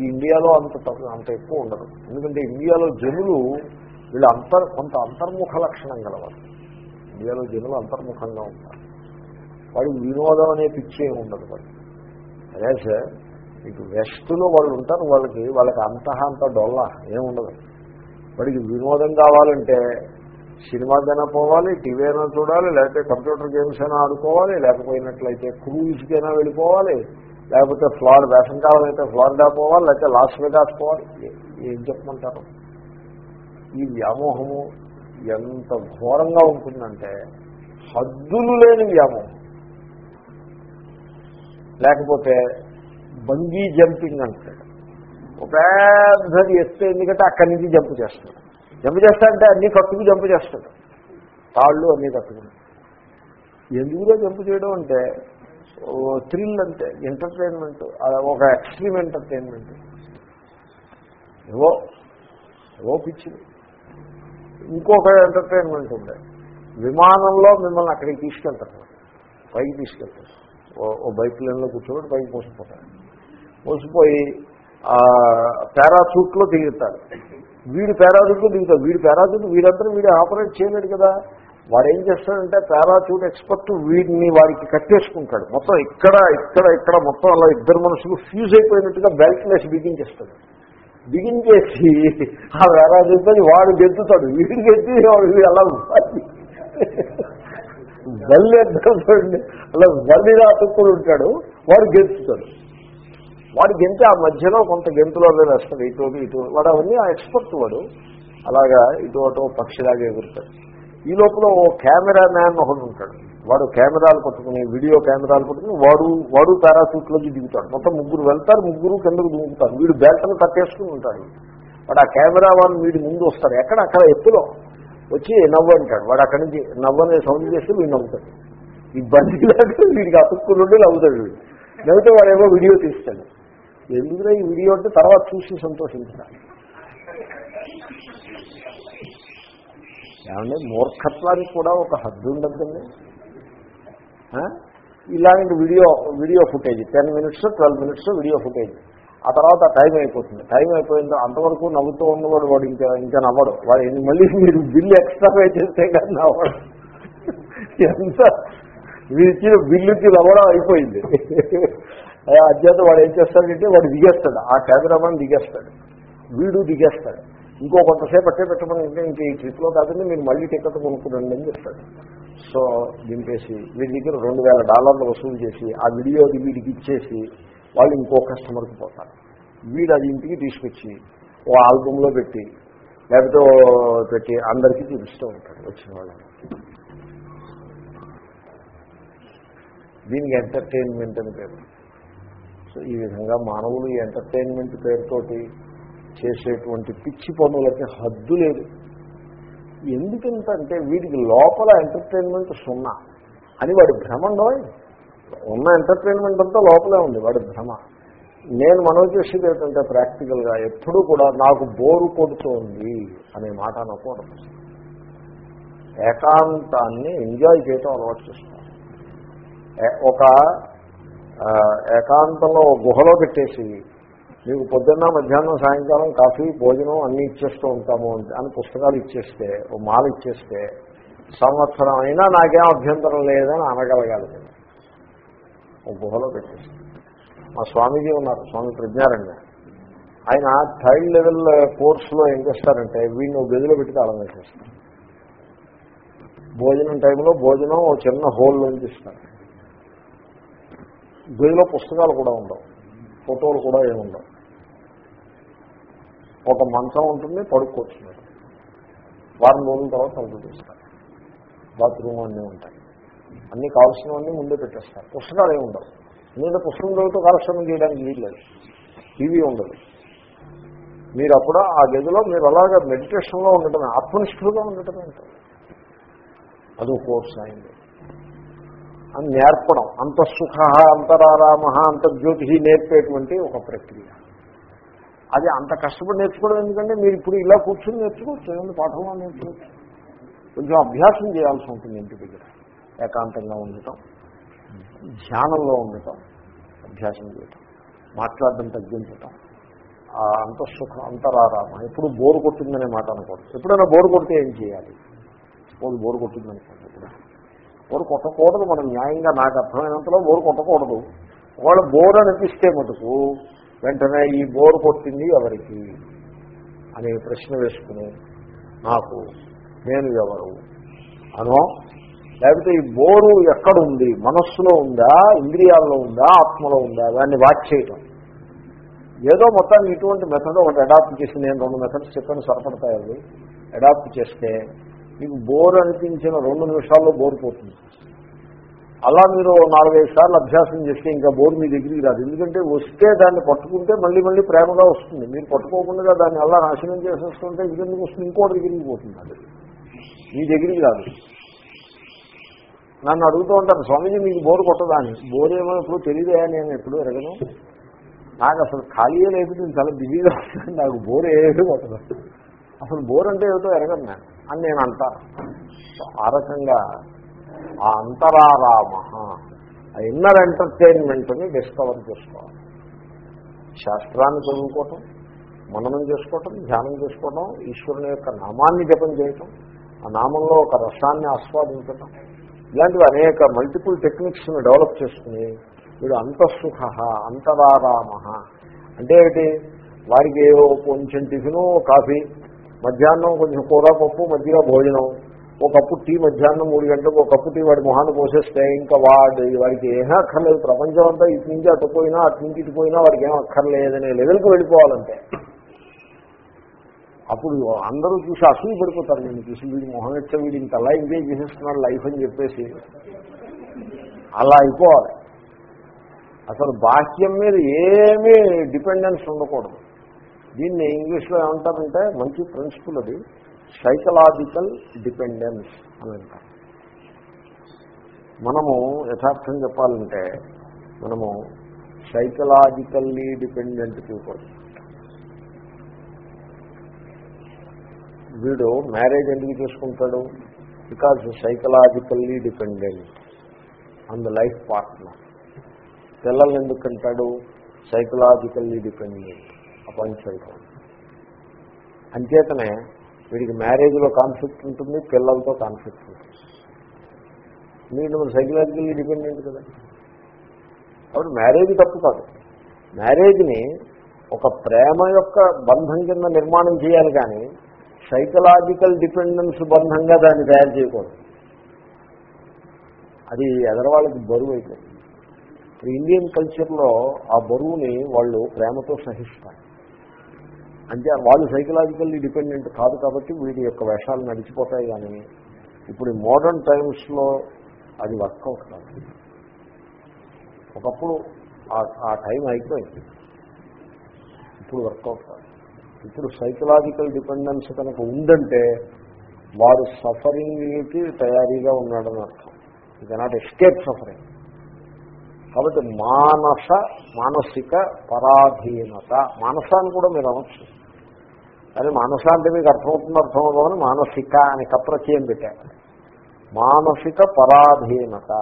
[SPEAKER 1] ఈ ఇండియాలో అంత అంత ఎక్కువ ఉండదు. ఎందుకంటే ఇండియాలో జనులు వీళ్ళు అంతర్ కొంత అంతర్ముఖ లక్షణం గలవారు. ఇండియాలో జనులు అంతర్ముఖంగా ఉంటారు. వాడికి వినోదం అనే పిచ్చే ఉండదు వాడు అదే సార్ మీకు వెస్ట్లో వాళ్ళు ఉంటారు వాళ్ళకి వాళ్ళకి అంత అంత డొల్ల ఏముండదు వాడికి వినోదం కావాలంటే సినిమాకైనా పోవాలి టీవీ అయినా చూడాలి లేకపోతే కంప్యూటర్ గేమ్స్ అయినా ఆడుకోవాలి లేకపోయినట్లయితే క్రూజ్కైనా వెళ్ళిపోవాలి లేకపోతే ఫ్లాడ్ వేసం అయితే ఫ్లారిడా పోవాలి లేకపోతే లాస్ వెగాస్ పోవాలి. ఏం చెప్పమంటారు? ఈ వ్యామోహము ఎంత ఘోరంగా ఉంటుందంటే హద్దులు లేని వ్యామోహం. లేకపోతే బంగీ జంపింగ్ అంటాడు ఒక పెద్దది ఎత్తే ఎందుకంటే అక్కడి నుంచి జంప్ చేస్తాడు. జంప్ చేస్తా అంటే అన్ని కట్టుకు జంప్ చేస్తాడు. తాళ్ళు అన్నీ కట్టుకుని ఎందుకులో జంప్ చేయడం అంటే థ్రిల్ అంటే ఎంటర్టైన్మెంట్ ఒక ఎక్స్ట్రీమ్ ఎంటర్టైన్మెంట్. ఏవో ఏవో పిచ్చింది ఇంకొక ఎంటర్టైన్మెంట్ ఉంది విమానంలో మిమ్మల్ని అక్కడికి తీసుకెళ్తారు. పైకి తీసుకెళ్తారు. ఓ బైక్ లైన్లో కూర్చోబెట్టి పైకి మోసిపోతారు. మోసిపోయి పారాచూట్లో దిగుతారు. వీడు పారాచూట్లో దిగుతాడు. వీడు పారాచూట్ వీడంతా వీడు ఆపరేట్ చేయలేడు కదా. వాడు ఏం చేస్తాడంటే పారాచూట్ ఎక్స్పర్ట్ వీడిని వాడికి కట్టేసుకుంటాడు. మొత్తం ఇక్కడ ఇక్కడ ఇక్కడ మొత్తం అలా ఇద్దరు మనుషులు ఫ్యూజ్ అయిపోయినట్టుగా బెల్ట్ వేసి బిగించేస్తాడు. బిగించేసి ఆ పారాచూట్ వాడు గెంతుతాడు. వీడు గెంతి వాడు అలా బల్లి చూడండి అలా బల్లి అతుక్కుని ఉంటాడు వాడు గెంతుతాడు. వాడు గెంతి ఆ మధ్యలో కొంత గెంతులో వస్తాడు ఇటు ఇటు వాడు అవన్నీ ఆ ఎక్స్పర్ట్ వాడు. అలాగా ఇటు అటు పక్షిలాగా ఎగురుతాడు. ఈ లోపల ఓ కెమెరా మ్యాన్ ఒకడు ఉంటాడు. వాడు కెమెరాలు పట్టుకుని వీడియో కెమెరాలు పట్టుకుని వాడు వాడు పారాసూట్లోకి దిగుతాడు. మొత్తం ముగ్గురు వెళ్తారు ముగ్గురు కిందకు దిగుతారు వీడు బెల్టను కట్టేసుకుని ఉంటాడు. వాడు ఆ కెమెరా వాళ్ళు వీడి ముందు వస్తారు ఎక్కడ? అక్కడ ఎత్తులో. వచ్చి నవ్వు అంటాడు. వాడు అక్కడి నుంచి నవ్వనే సౌండ్ చేస్తే వీడు నవ్వుతాడు. ఈ బండిలాగా వీడికి అతుక్కునుండి నవ్వుతాడు వీడు. నవ్వుతే వాడేమో వీడియో తీస్తాడు. ఎందుకు ఈ వీడియో అంటే తర్వాత చూసి సంతోషించాలి ఏమంటే మూర్ఖత్వానికి కూడా ఒక హద్దు ఉండద్దండి. ఇలాంటి video video footage ten minutes twelve minutes video footage. ఆ తర్వాత టైం అయిపోతుంది. టైం అయిపోయింది అంతవరకు నవ్వుతూ ఉన్నవాడు వాడు ఇంకా ఇంకా నవ్వడు. వాడు మళ్ళీ మీరు బిల్లు ఎక్స్ట్రా పే చేస్తే కానీ నవ్వడు. ఎంత? వీడు బిల్లుకి నవ్వడం అయిపోయింది. అధ్యత వాడు ఏం చేస్తాడంటే వాడు దిగేస్తాడు. ఆ కెమెరామెన్ దిగేస్తాడు. వీడు దిగేస్తాడు. ఇంకో కొంతసేపు అట్టే పెట్టమని అంటే ఇంకా ఈ ట్రిప్లో కాదండి మీరు మళ్ళీ టికెట్ కొనుక్కురండి అని చెప్తాడు. సో దింపేసి వీడి దగ్గర రెండు వేల డాలర్లు వసూలు చేసి ఆ వీడియోది వీడికి ఇచ్చేసి వాళ్ళు ఇంకో కస్టమర్కి పోతారు. వీడు అది ఇంటికి తీసుకొచ్చి ఓ ఆల్బంలో పెట్టి లేకపోతే పెట్టి అందరికీ చూపిస్తూ ఉంటాడు వచ్చిన వాళ్ళని. దీనికి ఎంటర్టైన్మెంట్ అని పేరు. సో ఈ విధంగా మానవులు ఈ ఎంటర్టైన్మెంట్ పేరుతోటి చేసేటువంటి పిచ్చి పనులకి హద్దు లేదు. ఎందుకంటే వీడికి లోపల ఎంటర్టైన్మెంట్ సున్నా అని వాడి భ్రమంలో ఉన్న ఎంటర్టైన్మెంట్ అంతా లోపలే ఉంది వాడి భ్రమ. నేను మనం చేసేది ఏంటంటే ప్రాక్టికల్గా ఎప్పుడూ కూడా నాకు బోరు కొడుతోంది అనే మాట అనకూడదు ఏకాంతాన్ని ఎంజాయ్ చేయటం అలవాటు చేస్తాను ఏ- ఒక ఏకాంతంలో గుహలో పెట్టేసి మీకు పొద్దున్న మధ్యాహ్నం సాయంకాలం కాఫీ భోజనం అన్నీ ఇచ్చేస్తూ ఉంటాము అని పుస్తకాలు ఇచ్చేస్తే ఓ మాల ఇచ్చేస్తే సంవత్సరం అయినా నాకేం అభ్యంతరం లేదని అనగలగాలి నేను. ఒక గుహలో పెట్టేసి మా స్వామీజీ ఉన్నారు స్వామి ప్రజ్ఞారణ్య ఆయన థర్డ్ లెవెల్ కోర్సులో ఏం చేస్తారంటే వీడిని గదిలో పెట్టి తాళం వేసేస్తారు. భోజనం టైంలో భోజనం ఓ చిన్న హోల్ ఇస్తారు. గదిలో పుస్తకాలు కూడా ఉండవు. ఫోటోలు కూడా ఏముండవు. ఒక మంచం ఉంటుంది పడుకోవచ్చున్నాడు వారం రోజుల తర్వాత తలుపు బాత్రూమ్ అన్నీ ఉంటాయి. అన్నీ కావాల్సినవన్నీ ముందే పెట్టేస్తారు. పుస్తకాలు ఏమి ఉండవు. ఎందుకంటే పుస్తకం చదువుతూ కాలక్షేమం చేయడానికి వీల్లేదు టీవీ ఉండదు. మీరు అప్పుడు ఆ గదిలో మీరు అలాగా మెడిటేషన్లో ఉండటమే ఆత్మనిష్ఠులుగా ఉండటమే అంటారు. అది కోర్స్ అయింది. అని నేర్పడం అంతఃసుఖ అంతరారామ అంతర్జ్యోతి నేర్పేటువంటి ఒక ప్రక్రియ. అది అంత కష్టపడి నేర్చుకోవడం ఎందుకంటే మీరు ఇప్పుడు ఇలా కూర్చొని నేర్చుకోవచ్చు. ఏముంది పాఠంలో నేర్చుకోవచ్చు కొంచెం అభ్యాసం చేయాల్సి ఉంటుంది ఇంటి దగ్గర. ఏకాంతంగా ఉండటం ధ్యానంలో ఉండటం అభ్యాసం చేయటం మాట్లాడడం తగ్గించటం అంత సుఖం అంతరారామ ఎప్పుడు బోరు కొట్టిందనే మాట అనకూడదు. ఎప్పుడైనా బోరు కొడితే ఏం చేయాలి? పోదు బోరు కొట్టిందనుకోండి ఇప్పుడు బోరు కొట్టకూడదు. మనం న్యాయంగా నాకు అర్థమైనంతలో బోరు కొట్టకూడదు. ఒకవేళ బోర్ అనిపిస్తే మటుకు వెంటనే ఈ బోరు కొట్టింది ఎవరికి? అనే ప్రశ్న వేసుకుని నాకు నేను ఎవరు? అనో లేకపోతే ఈ బోరు ఎక్కడుంది? మనస్సులో ఉందా? ఇంద్రియాల్లో ఉందా? ఆత్మలో ఉందా? దాన్ని వాచ్ చేయటం. ఏదో మొత్తానికి ఇటువంటి మెథడ్ ఒకటి అడాప్ట్ చేసి నేను రెండు మెథడ్స్ చెప్పాను సరిపడతాయి అడాప్ట్ చేస్తే మీకు బోర్ అనిపించిన రెండు నిమిషాల్లో బోర్ పోతుంది. అలా మీరు నాలుగైదు సార్లు అభ్యాసం చేస్తే ఇంకా బోర్ మీ దగ్గరికి రాదు. ఎందుకంటే వస్తే దాన్ని పట్టుకుంటే మళ్ళీ మళ్ళీ ప్రేమగా వస్తుంది. మీరు పట్టుకోకుండా దాన్ని అలా నాశనం చేసేస్తుంటే ఇదెందుకు వస్తుంది? ఇంకోటి దగ్గరికి పోతుంది అది. మీ దగ్గరికి రాదు. నన్ను అడుగుతూ ఉంటాను స్వామీజీ మీకు బోర్ కొట్టదా? అని. బోర్ ఏమో ఎప్పుడు తెలియదే నేను ఎప్పుడు ఎరగను. నాకు అసలు ఖాళీయే లేదు. నేను చాలా బిజీగా నాకు బోర్ ఏది కొట్టదు. అసలు బోర్ అంటే ఏదో ఎరగను నేను. అని నేను అంటాను. ఆ రకంగా ఆ అంతరారామ ఆ ఇన్నర్ ఎంటర్టైన్మెంట్ని డిస్కవర్ చేసుకోవాలి. శాస్త్రాన్ని చదువుకోవటం మననం చేసుకోవటం ధ్యానం చేసుకోవటం ఈశ్వరుని యొక్క నామాన్ని జపం చేయటం ఆ నామంలో ఒక రసాన్ని ఆస్వాదించటం ఇలాంటివి అనేక మల్టిపుల్ టెక్నిక్స్ని డెవలప్ చేసుకుని వీడు అంతఃసుఖ అంతరారామ. అంటే ఏమిటి? వారికి కొంచెం టిఫిను కాఫీ మధ్యాహ్నం కొంచెం కూర పప్పు మధ్యలో భోజనం ఒక కప్పు టీ మధ్యాహ్నం మూడు గంటలకు ఒక కప్పు టీ వాడి మొహాన్ని పోసేస్తే ఇంకా వాడి వాడికి ఏమీ అక్కర్లేదు. ప్రపంచం అంతా ఇటు నుంచి అటు పోయినా అటు నుంచి ఇటు పోయినా వాడికి ఏం అక్కర్లేదనే లెవెల్కి వెళ్ళిపోవాలంటే. అప్పుడు అందరూ చూసి అసూయ పడిపోతారు. నేను చూసి వీడి మొహం వచ్చే వీడి ఇంత అలా ఎంజాయ్ చేసేస్తున్నాడు లైఫ్ అని చెప్పేసి. అలా అయిపోవాలి. అసలు బాహ్యం మీద ఏమీ డిపెండెన్స్ ఉండకూడదు. దీన్ని ఇంగ్లీష్లో ఏమంటారంటే మంచి ప్రిన్సిపల్ అది. సైకలాజికల్ డిపెండెన్స్ అని అంటారు. మనము యథార్థం చెప్పాలంటే మనము సైకలాజికల్లీ డిపెండెంట్ పీపుల్. వీడు మ్యారేజ్ ఎందుకు చేసుకుంటాడు? Because psychologically dependent on the life partner. పిల్లల్ని ఎందుకు అంటాడు సైకలాజికల్లీ డిపెండెంట్ అపాయింట్ చేయడం అంచేతనే వీడికి మ్యారేజ్లో కాన్ఫ్లిక్ట్ ఉంటుంది పిల్లలతో కాన్ఫ్లిక్ట్ ఉంటుంది. మీరు మన సైకలాజికల్లీ డిపెండెంట్ కదా. కాబట్టి మ్యారేజ్ తప్పు కాదు. మ్యారేజ్ని ఒక ప్రేమ యొక్క బంధం కింద నిర్మాణం చేయాలి కానీ సైకలాజికల్ డిపెండెన్స్ బంధంగా దాన్ని తయారు చేయకూడదు. అది ఎదరవాళ్ళకి బరువు అయిపోయింది. ఇండియన్ కల్చర్లో ఆ బరువుని వాళ్ళు ప్రేమతో సహిస్తారు. అంటే వాళ్ళు సైకలాజికల్లీ డిపెండెంట్ కాదు కాబట్టి వీడి యొక్క వేషాలు నడిచిపోతాయి కానీ ఇప్పుడు మోడర్న్ టైమ్స్లో అది వర్కౌట్ కాదు. ఒకప్పుడు ఆ- ఆ టైం అయిపోయింది. ఇప్పుడు వర్కౌట్ కాదు. ఇప్పుడు సైకలాజికల్ డిపెండెన్స్ కనుక ఉందంటే వాడు సఫరింగ్కి తయారీగా ఉన్నాడని అర్థం. యూ కెనాట్ ఎస్కేప్ సఫరింగ్ కాబట్టి మానస మానసిక పరాధీనత. మానసాన్ని కూడా మీరు అనొచ్చు. కానీ మానస అంటే మీకు అర్థమవుతుంది అర్థం అవ్వదని మానసిక అని కప్రచయం పెట్టారు. మానసిక పరాధీనత.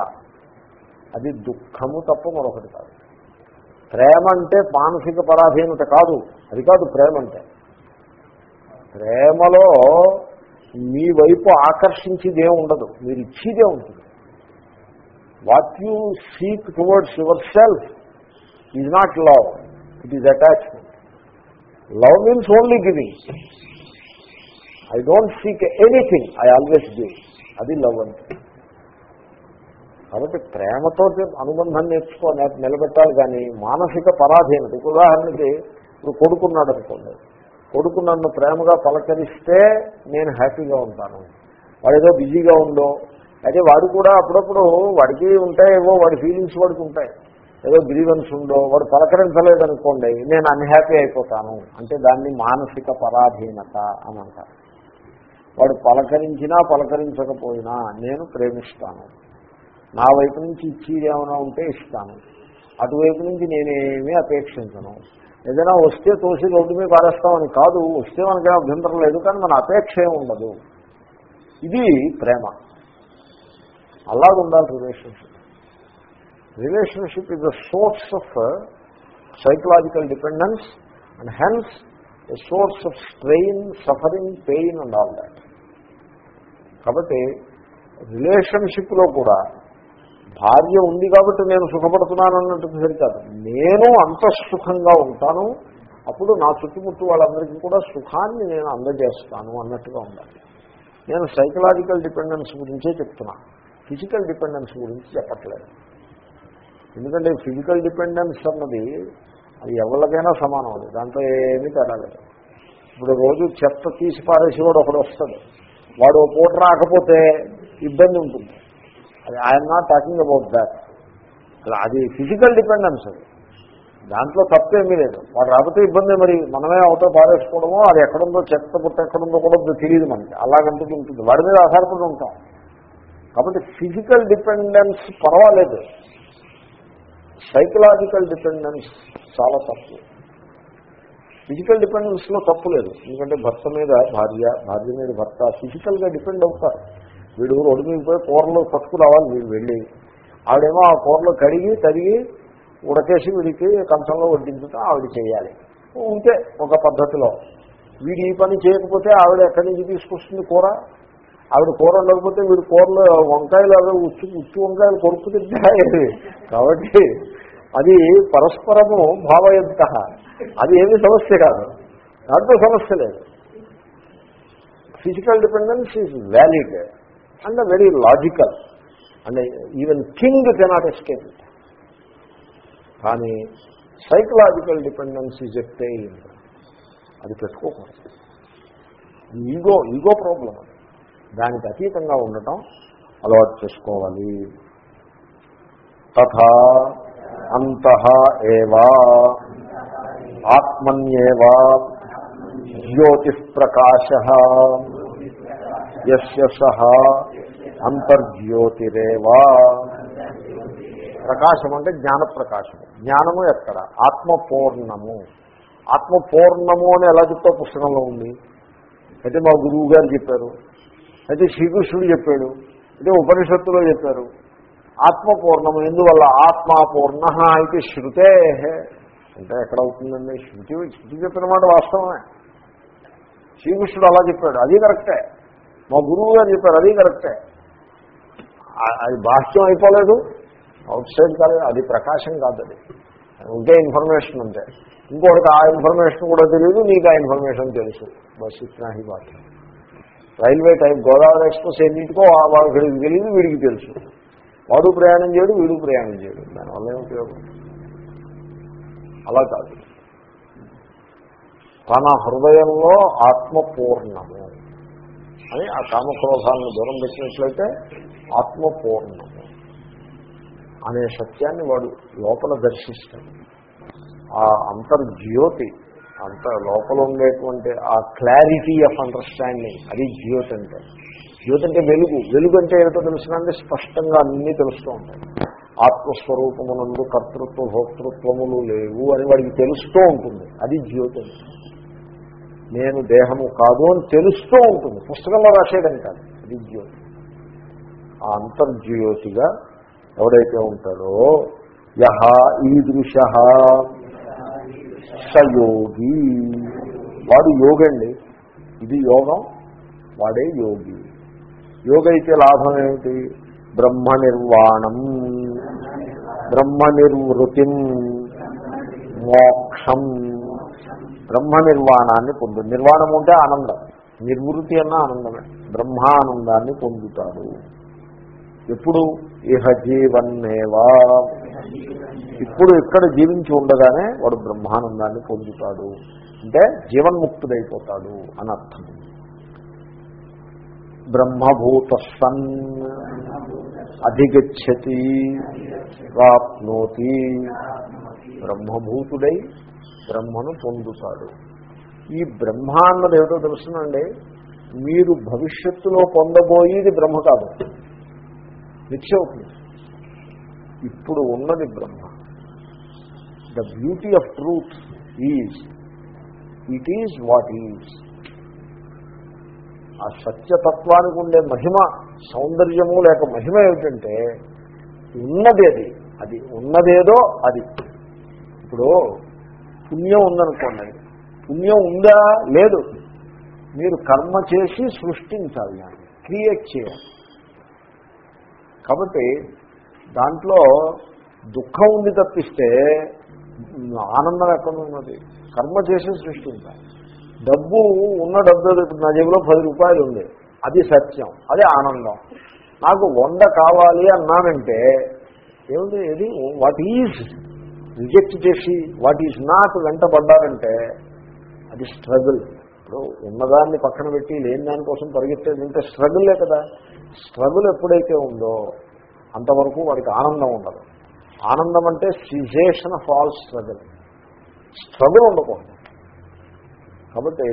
[SPEAKER 1] అది దుఃఖము తప్ప మరొకటి కాదు. ప్రేమ అంటే మానసిక పరాధీనత కాదు. అది కాదు ప్రేమ అంటే. ప్రేమలో మీ వైపు ఆకర్షించిదే ఉండదు. మీరు ఇచ్చేదే ఉంటుంది. What you seek towards yourself is not love it is attachment love means only giving I don't seek anything I always give అది లవ్ అంటే. కాబట్టి ప్రేమతో అనుబంధం నేర్చుకో నిలబెట్టాలి కానీ మానసిక పరాధీనత ఉదాహరణకి ఇప్పుడు కొడుకున్నాడు అనుకోండి. కొడుకు నన్ను ప్రేమగా పలకరిస్తే నేను హ్యాపీగా ఉంటాను. వాడు ఏదో బిజీగా ఉండో అయితే వాడు కూడా అప్పుడప్పుడు వాడికి ఉంటాయి ఏవో వాడి ఫీలింగ్స్ వాడికి ఉంటాయి. ఏదో గ్రీవెన్స్ ఉందో వాడు పలకరించలేదు అనుకోండి నేను అన్హ్యాపీ అయిపోతాను. అంటే దాన్ని మానసిక పరాధీనత అని అంటారు. వాడు పలకరించినా పలకరించకపోయినా నేను ప్రేమిస్తాను. నా వైపు నుంచి ఇచ్చేది ఏమైనా ఉంటే ఇస్తాను. అటువైపు నుంచి నేనేమీ అపేక్షించను. ఏదైనా వస్తే తోసి రోడ్డు మీద పారేస్తామని కాదు వస్తే మనకేం అభ్యంతరం లేదు కానీ మన అపేక్ష ఏం ఉండదు. ఇది ప్రేమ. అలాగ ఉండాలి relationship relationship is the source of psychological dependence and hence a source of strain suffering pain and all that కాబట్టి రిలేషన్షిప్లో కూడా భార్య ఉంది కాబట్టి నేను సుఖపడుతున్నాను అన్నట్టు సరికాదు. నేను అంత సుఖంగా ఉంటాను. అప్పుడు నా చుట్టుముట్టు వాళ్ళందరికీ కూడా సుఖాన్ని నేను అందజేస్తాను అన్నట్టుగా ఉండాలి. నేను సైకలాజికల్ డిపెండెన్స్ గురించే చెప్తున్నాను ఫిజికల్ డిపెండెన్స్ గురించి చెప్పట్లేదు. ఎందుకంటే ఫిజికల్ డిపెండెన్స్ అన్నది అది ఎవరికైనా సమానం అది. దాంట్లో ఏమీ తేడా లేదు. ఇప్పుడు రోజు చెత్త తీసి పారేసి కూడా ఒకడు వస్తాడు. వాడు పూట రాకపోతే ఇబ్బంది ఉంటుంది. అది I'm not talking about that అలా అది ఫిజికల్ డిపెండెన్స్ అది. దాంట్లో తప్పేమీ లేదు. వాడు రాకపోతే ఇబ్బంది మరి మనమే అవుతో పారేసుకోవడమో అది ఎక్కడుందో చెత్త పుట్ట ఎక్కడుందో కూడా తెలియదు మనకి. అలాగంటే ఉంటుంది. వాడి మీద ఆధారపడి ఉంటాం. కాబట్టి ఫిజికల్ డిపెండెన్స్ పర్వాలేదు. సైకలాజికల్ డిపెండెన్స్ చాలా తప్పు. ఫిజికల్ డిపెండెన్స్లో తప్పు లేదు. ఎందుకంటే భర్త మీద భార్య భార్య మీద భర్త ఫిజికల్గా డిపెండ్ అవుతారు. వీడు రోడ్డు మీద పోయి కూరలు పట్టుకురావాలి వీడు వెళ్ళి. ఆవిడేమో ఆ కూరలు కడిగి తరిగి ఉడకేసి వీడికి కంచంలో వడ్డించుతా ఆవిడ చేయాలి. ఉంటే ఒక పద్ధతిలో. వీడు ఈ పని చేయకపోతే ఆవిడ ఎక్కడి నుంచి తీసుకొస్తుంది కూర? ఆవిడ కూర ఉండకపోతే వీడు కూరలు వంకాయలు అవి ఉచ్చు ఉచ్చు వంకాయలు కొరుకు తింటాయి. కాబట్టి అది పరస్పరము భావయంత. అది ఏమి సమస్య కాదు. దాంట్లో సమస్య లేదు. Physical dependence is valid and very logical and even king cannot escape it కానీ psychological dependence is a pain అది పెట్టుకోకూడదు. ఈగో ఈగో ప్రాబ్లం అది. దానికి అతీతంగా ఉండటం అలవాటు చేసుకోవాలి. తథా అంత ఏవా ఆత్మన్యేవా జ్యోతిప్రకాశ సహ అంతర్జ్యోతిరేవా. ప్రకాశం అంటే జ్ఞాన ప్రకాశము జ్ఞానము ఎక్కడ? ఆత్మపూర్ణము. ఆత్మపూర్ణము అని ఎలా చెప్తా పుస్తకంలో ఉంది. అయితే మా గురువు గారు చెప్పారు అయితే శ్రీకృష్ణుడు చెప్పాడు. అంటే ఉపనిషత్తులో చెప్పారు. ఆత్మపూర్ణము ఎందువల్ల ఆత్మపూర్ణ అయితే శృతే. అంటే ఎక్కడ అవుతుందండి? శృతి శృతి చెప్పిన మాట వాస్తవమే. శ్రీకృష్ణుడు అలా చెప్పాడు. అది కరెక్టే. మా గురువు గారు చెప్పారు అది కరెక్టే. అది బాహ్యం అయిపోలేదు. అవుట్ సైడ్ కాలేదు అది ప్రకాశం కాదు అది. ఉంటే ఇన్ఫర్మేషన్ ఉంటే ఇంకొకటి ఆ ఇన్ఫర్మేషన్ కూడా తెలియదు నీకు ఆ ఇన్ఫర్మేషన్ తెలుసు. బస్ ఇచ్చిన he bought railway time Godavari express ఎన్నింటికో ఆ వాడికి తెలియదు వీడికి తెలుసు. వాడు ప్రయాణం చేయడు వీడు ప్రయాణం చేయడు. దానివల్ల ఏం ఉపయోగం? అలా కాదు. తన హృదయంలో ఆత్మపూర్ణము అని ఆ కామక్రోధాలను దూరం పెట్టినట్లయితే ఆత్మపూర్ణము అనే సత్యాన్ని వాడు లోపల దర్శిస్తాడు. ఆ అంతర్జ్యోతి అంత లోపల ఉండేటువంటి ఆ క్లారిటీ ఆఫ్ అండర్స్టాండింగ్ అది జ్యోత్ అంటే జ్యోతి అంటే వెలుగు. వెలుగు అంటే ఏమిటో తెలుసునంటే స్పష్టంగా అన్నీ తెలుస్తూ ఉంటాయి. ఆత్మస్వరూపమునందు కర్తృత్వ భోక్తృత్వములు లేవు అని వాడికి తెలుస్తూ ఉంటుంది. అది జ్యోతి. నేను దేహము కాదు అని తెలుస్తూ ఉంటుంది. పుస్తకంలో రాసేదని కాదు. అది జ్యోతి. ఆ అంతర్జ్యోతిగా ఎవడైతే ఉంటాడో యహ ఈదృశ సయోగి. వాడు యోగండి. ఇది యోగం వాడే యోగి. యోగ అయితే లాభం ఏమిటి బ్రహ్మ నిర్వాణం బ్రహ్మ నిర్వృతిం మోక్షం. బ్రహ్మ నిర్వాణాన్ని పొందు నిర్వాణం అంటే ఆనందం. నిర్వృతి అన్న ఆనందమే. బ్రహ్మానందాన్ని పొందుతాడు. ఎప్పుడు? ఇహ జీవన్నేవా ఇప్పుడు ఇక్కడ జీవించి ఉండగానే వాడు బ్రహ్మానందాన్ని పొందుతాడు. అంటే జీవన్ముక్తుడైపోతాడు అని అర్థం. బ్రహ్మభూత సన్ అధిగచ్చతి ప్రాప్నోతి. బ్రహ్మభూతుడై బ్రహ్మను పొందుతాడు. ఈ బ్రహ్మ అన్నది ఏమిటో తెలుసునండి? మీరు భవిష్యత్తులో పొందబోయేది బ్రహ్మ కాదు. నిత్య అవుతుంది ఇప్పుడు ఉన్నది బ్రహ్మ. The beauty of truth is it is what is ఆ సత్యతత్వానికి ఉండే మహిమ సౌందర్యము లేక మహిమ ఏమిటంటే ఉన్నది అది. అది ఉన్నదేదో అది. ఇప్పుడు పుణ్యం ఉందనుకోండి పుణ్యం ఉందా? లేదు. మీరు కర్మ చేసి సృష్టించాలి క్రియేట్ చేయాలి. కాబట్టి దాంట్లో దుఃఖం ఉంది తప్పిస్తే ఆనందం ఎక్కడ ఉన్నది? కర్మ చేసి సృష్టించాలి డబ్బు ఉన్న డబ్బు ఇప్పుడు నా జేబులో పది రూపాయలు ఉంది. అది సత్యం అది ఆనందం. నాకు వంద కావాలి అన్నానంటే ఏముంది? ఏది? వాట్ ఈజ్ రిజెక్ట్ చేసి వాట్ ఈజ్ నాట్ వెంటబడ్డారంటే అది స్ట్రగుల్ ఇప్పుడు ఉన్నదాన్ని పక్కన పెట్టి లేని దానికోసం పరిగెత్తేది అంటే స్ట్రగులే కదా? స్ట్రగుల్ ఎప్పుడైతే ఉందో అంతవరకు వాడికి ఆనందం ఉండదు. ఆనందం అంటే cessation of all struggle struggle ఉండకూడదు. కాబట్టి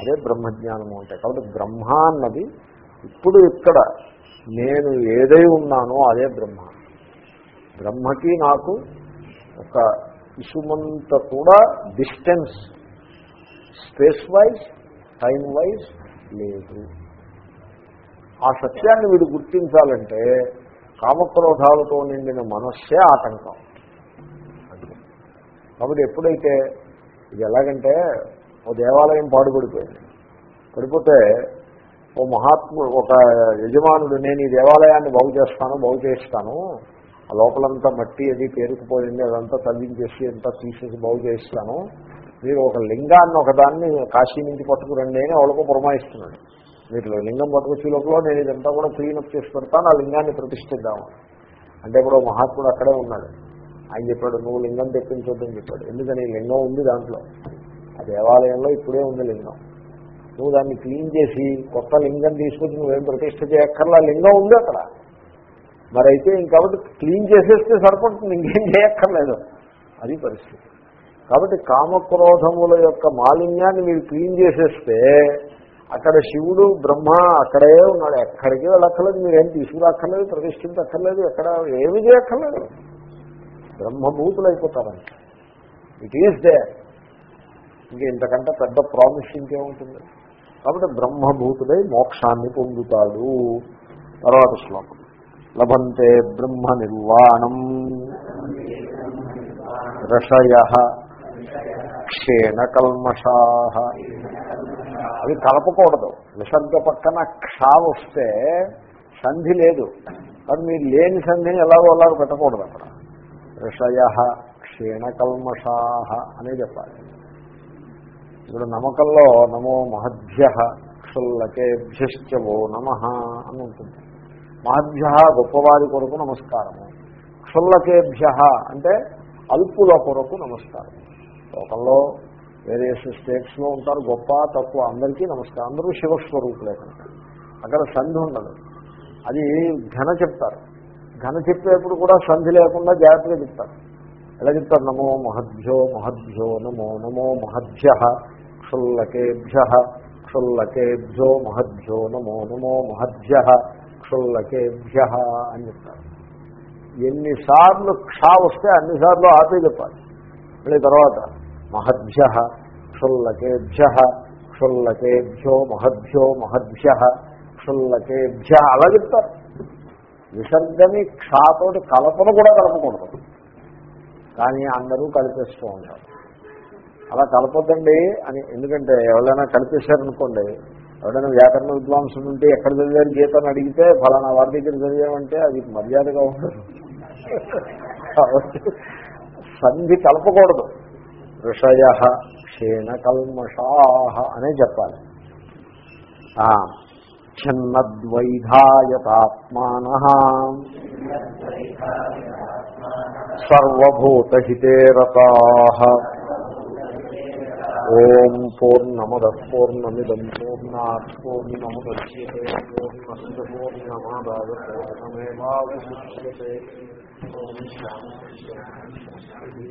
[SPEAKER 1] అదే బ్రహ్మజ్ఞానము అంటే కాబట్టి బ్రహ్మ అన్నది ఇప్పుడు ఇక్కడ నేను ఏదై ఉన్నానో అదే బ్రహ్మ. బ్రహ్మకి నాకు ఒక ఇసుమంత కూడా distance space wise time wise లేదు. ఆ సత్యాన్ని వీడు గుర్తించాలంటే కామక్రోధాలతో నిండిన మనస్సే ఆటంకం. కాబట్టి ఎప్పుడైతే ఇది ఎలాగంటే ఓ దేవాలయం పాడుపడిపోయింది. పడిపోతే ఓ మహాత్ముడు ఒక యజమానుడు నేను ఈ దేవాలయాన్ని బాగు చేస్తాను బాగు చేస్తాను ఆ లోపలంతా మట్టి అది పేరుకుపోయింది అదంతా తగ్గించేసి అంతా తీసేసి బాగు చేస్తాను మీరు ఒక లింగాన్ని ఒకదాన్ని కాశీ నుంచి పట్టుకురండి అని వాళ్ళకు పురమాయిస్తున్నాడు. మీరు లింగం పట్టుకొచ్చే లోపల నేను ఇదంతా కూడా క్లీనప్ చేసి పెడతాను ఆ లింగాన్ని ప్రతిష్ఠిద్దాము అంటే ఇప్పుడు మహాత్ముడు అక్కడే ఉన్నాడు. ఆయన చెప్పాడు నువ్వు లింగం తెప్పించొద్దని చెప్పాడు. ఎందుకని? లింగం ఉంది దాంట్లో. ఆ దేవాలయంలో ఇప్పుడే ఉంది లింగం. నువ్వు దాన్ని క్లీన్ చేసి కొత్త లింగం తీసుకొచ్చి నువ్వేం ప్రతిష్ట చేయక్కర్లా? లింగం ఉంది అక్కడ. మరి అయితే ఇంకాబట్టి క్లీన్ చేసేస్తే సరిపడుతుంది ఇంకేం చేయక్కర్లేదు. అది పరిస్థితి. కాబట్టి కామక్రోధముల యొక్క మాలిన్యాన్ని మీరు క్లీన్ చేసేస్తే అక్కడ శివుడు బ్రహ్మ అక్కడే ఉన్నాడు. ఎక్కడికి వెళ్ళక్కర్లేదు మీరేం తీసుకురాక్కర్లేదు ప్రతిష్ఠించక్కర్లేదు ఎక్కడ ఏమి చేయక్కర్లేదు. బ్రహ్మభూతులు అయిపోతారంట ఇట్ ఈస్ దే ఇంకా ఇంతకంటే పెద్ద ప్రామిస్ ఇంకేముంటుంది? కాబట్టి బ్రహ్మభూతుడై మోక్షాన్ని పొందుతాడు. తర్వాత శ్లోకం. లభంతే బ్రహ్మ నిర్వాణం. రషయ క్షేణ కల్మషా. అవి కలపకూడదు. నిసర్గ పక్కన క్షా వస్తే సంధి లేదు. కానీ మీరు లేని సంధిని ఎలాగో అలాగో పెట్టకూడదు అక్కడ. ఋషయ క్షీణకల్మషా అనే చెప్పాలి. ఇప్పుడు నమ్మకంలో నమో మహద్భ్య క్షుల్లకేభ్యశ్చవో నమ అని ఉంటుంది. మహద్భ్య గొప్పవారి కొరకు నమస్కారము. క్షుల్లకేభ్య అంటే అల్పుల కొరకు నమస్కారం. లోకంలో వేరియస్ స్టేట్స్లో ఉంటారు గొప్ప తక్కువ అందరికీ నమస్కారం. అందరూ శివస్వరూపులే కనుక. అక్కడ సంధి ఉండదు. అది ఘన చెప్తారు. ఘన చెప్పేప్పుడు కూడా సంధి లేకుండా జాగ్రత్తగా చెప్తారు. ఎలా చెప్తారు? నమో మహద్భ్యో మహద్భ్యో నమో నమో మహద్భ్య క్షుల్లకేభ్య క్షుల్లకేభ్యో మహద్భ్యో నమో నమో మహద్భ్య క్షుల్లకేభ్య అని చెప్తారు. ఎన్నిసార్లు క్షా వస్తే అన్నిసార్లు ఆపే చెప్పాలి. మళ్ళీ తర్వాత మహద్భ్య క్షుల్లకేభ్య క్షుల్లకేభ్యో మహద్భ్యో మహద్భ్య క్షుల్లకేభ్య అలా చెప్తారు. విసర్గని క్షాతోటి కలపను కూడా కలపకూడదు. కానీ అందరూ కలిపేస్తూ ఉంటారు అలా కలపొద్దండి అని ఎందుకంటే ఎవరైనా కలిపేశారనుకోండి ఎవరైనా వ్యాకరణ విద్వాంసులు ఉంటే ఎక్కడ చదివారు గీతను అడిగితే ఫలానా వారి దగ్గర చదివామంటే అది మర్యాదగా ఉండదు. సంధి కలపకూడదు. ఋషయ క్షీణ కల్మషా అనే చెప్పాలి. ఛిన్నద్వైధాయతాత్మాన సర్వూతహితేరతా ఓం పూర్ణమద పూర్ణమిదం పూర్ణా పూర్ణముద్యే పూర్ణస్ పూర్ణమాదాయ పూర్ణమేవాశిష్యే ఓం శాంతి.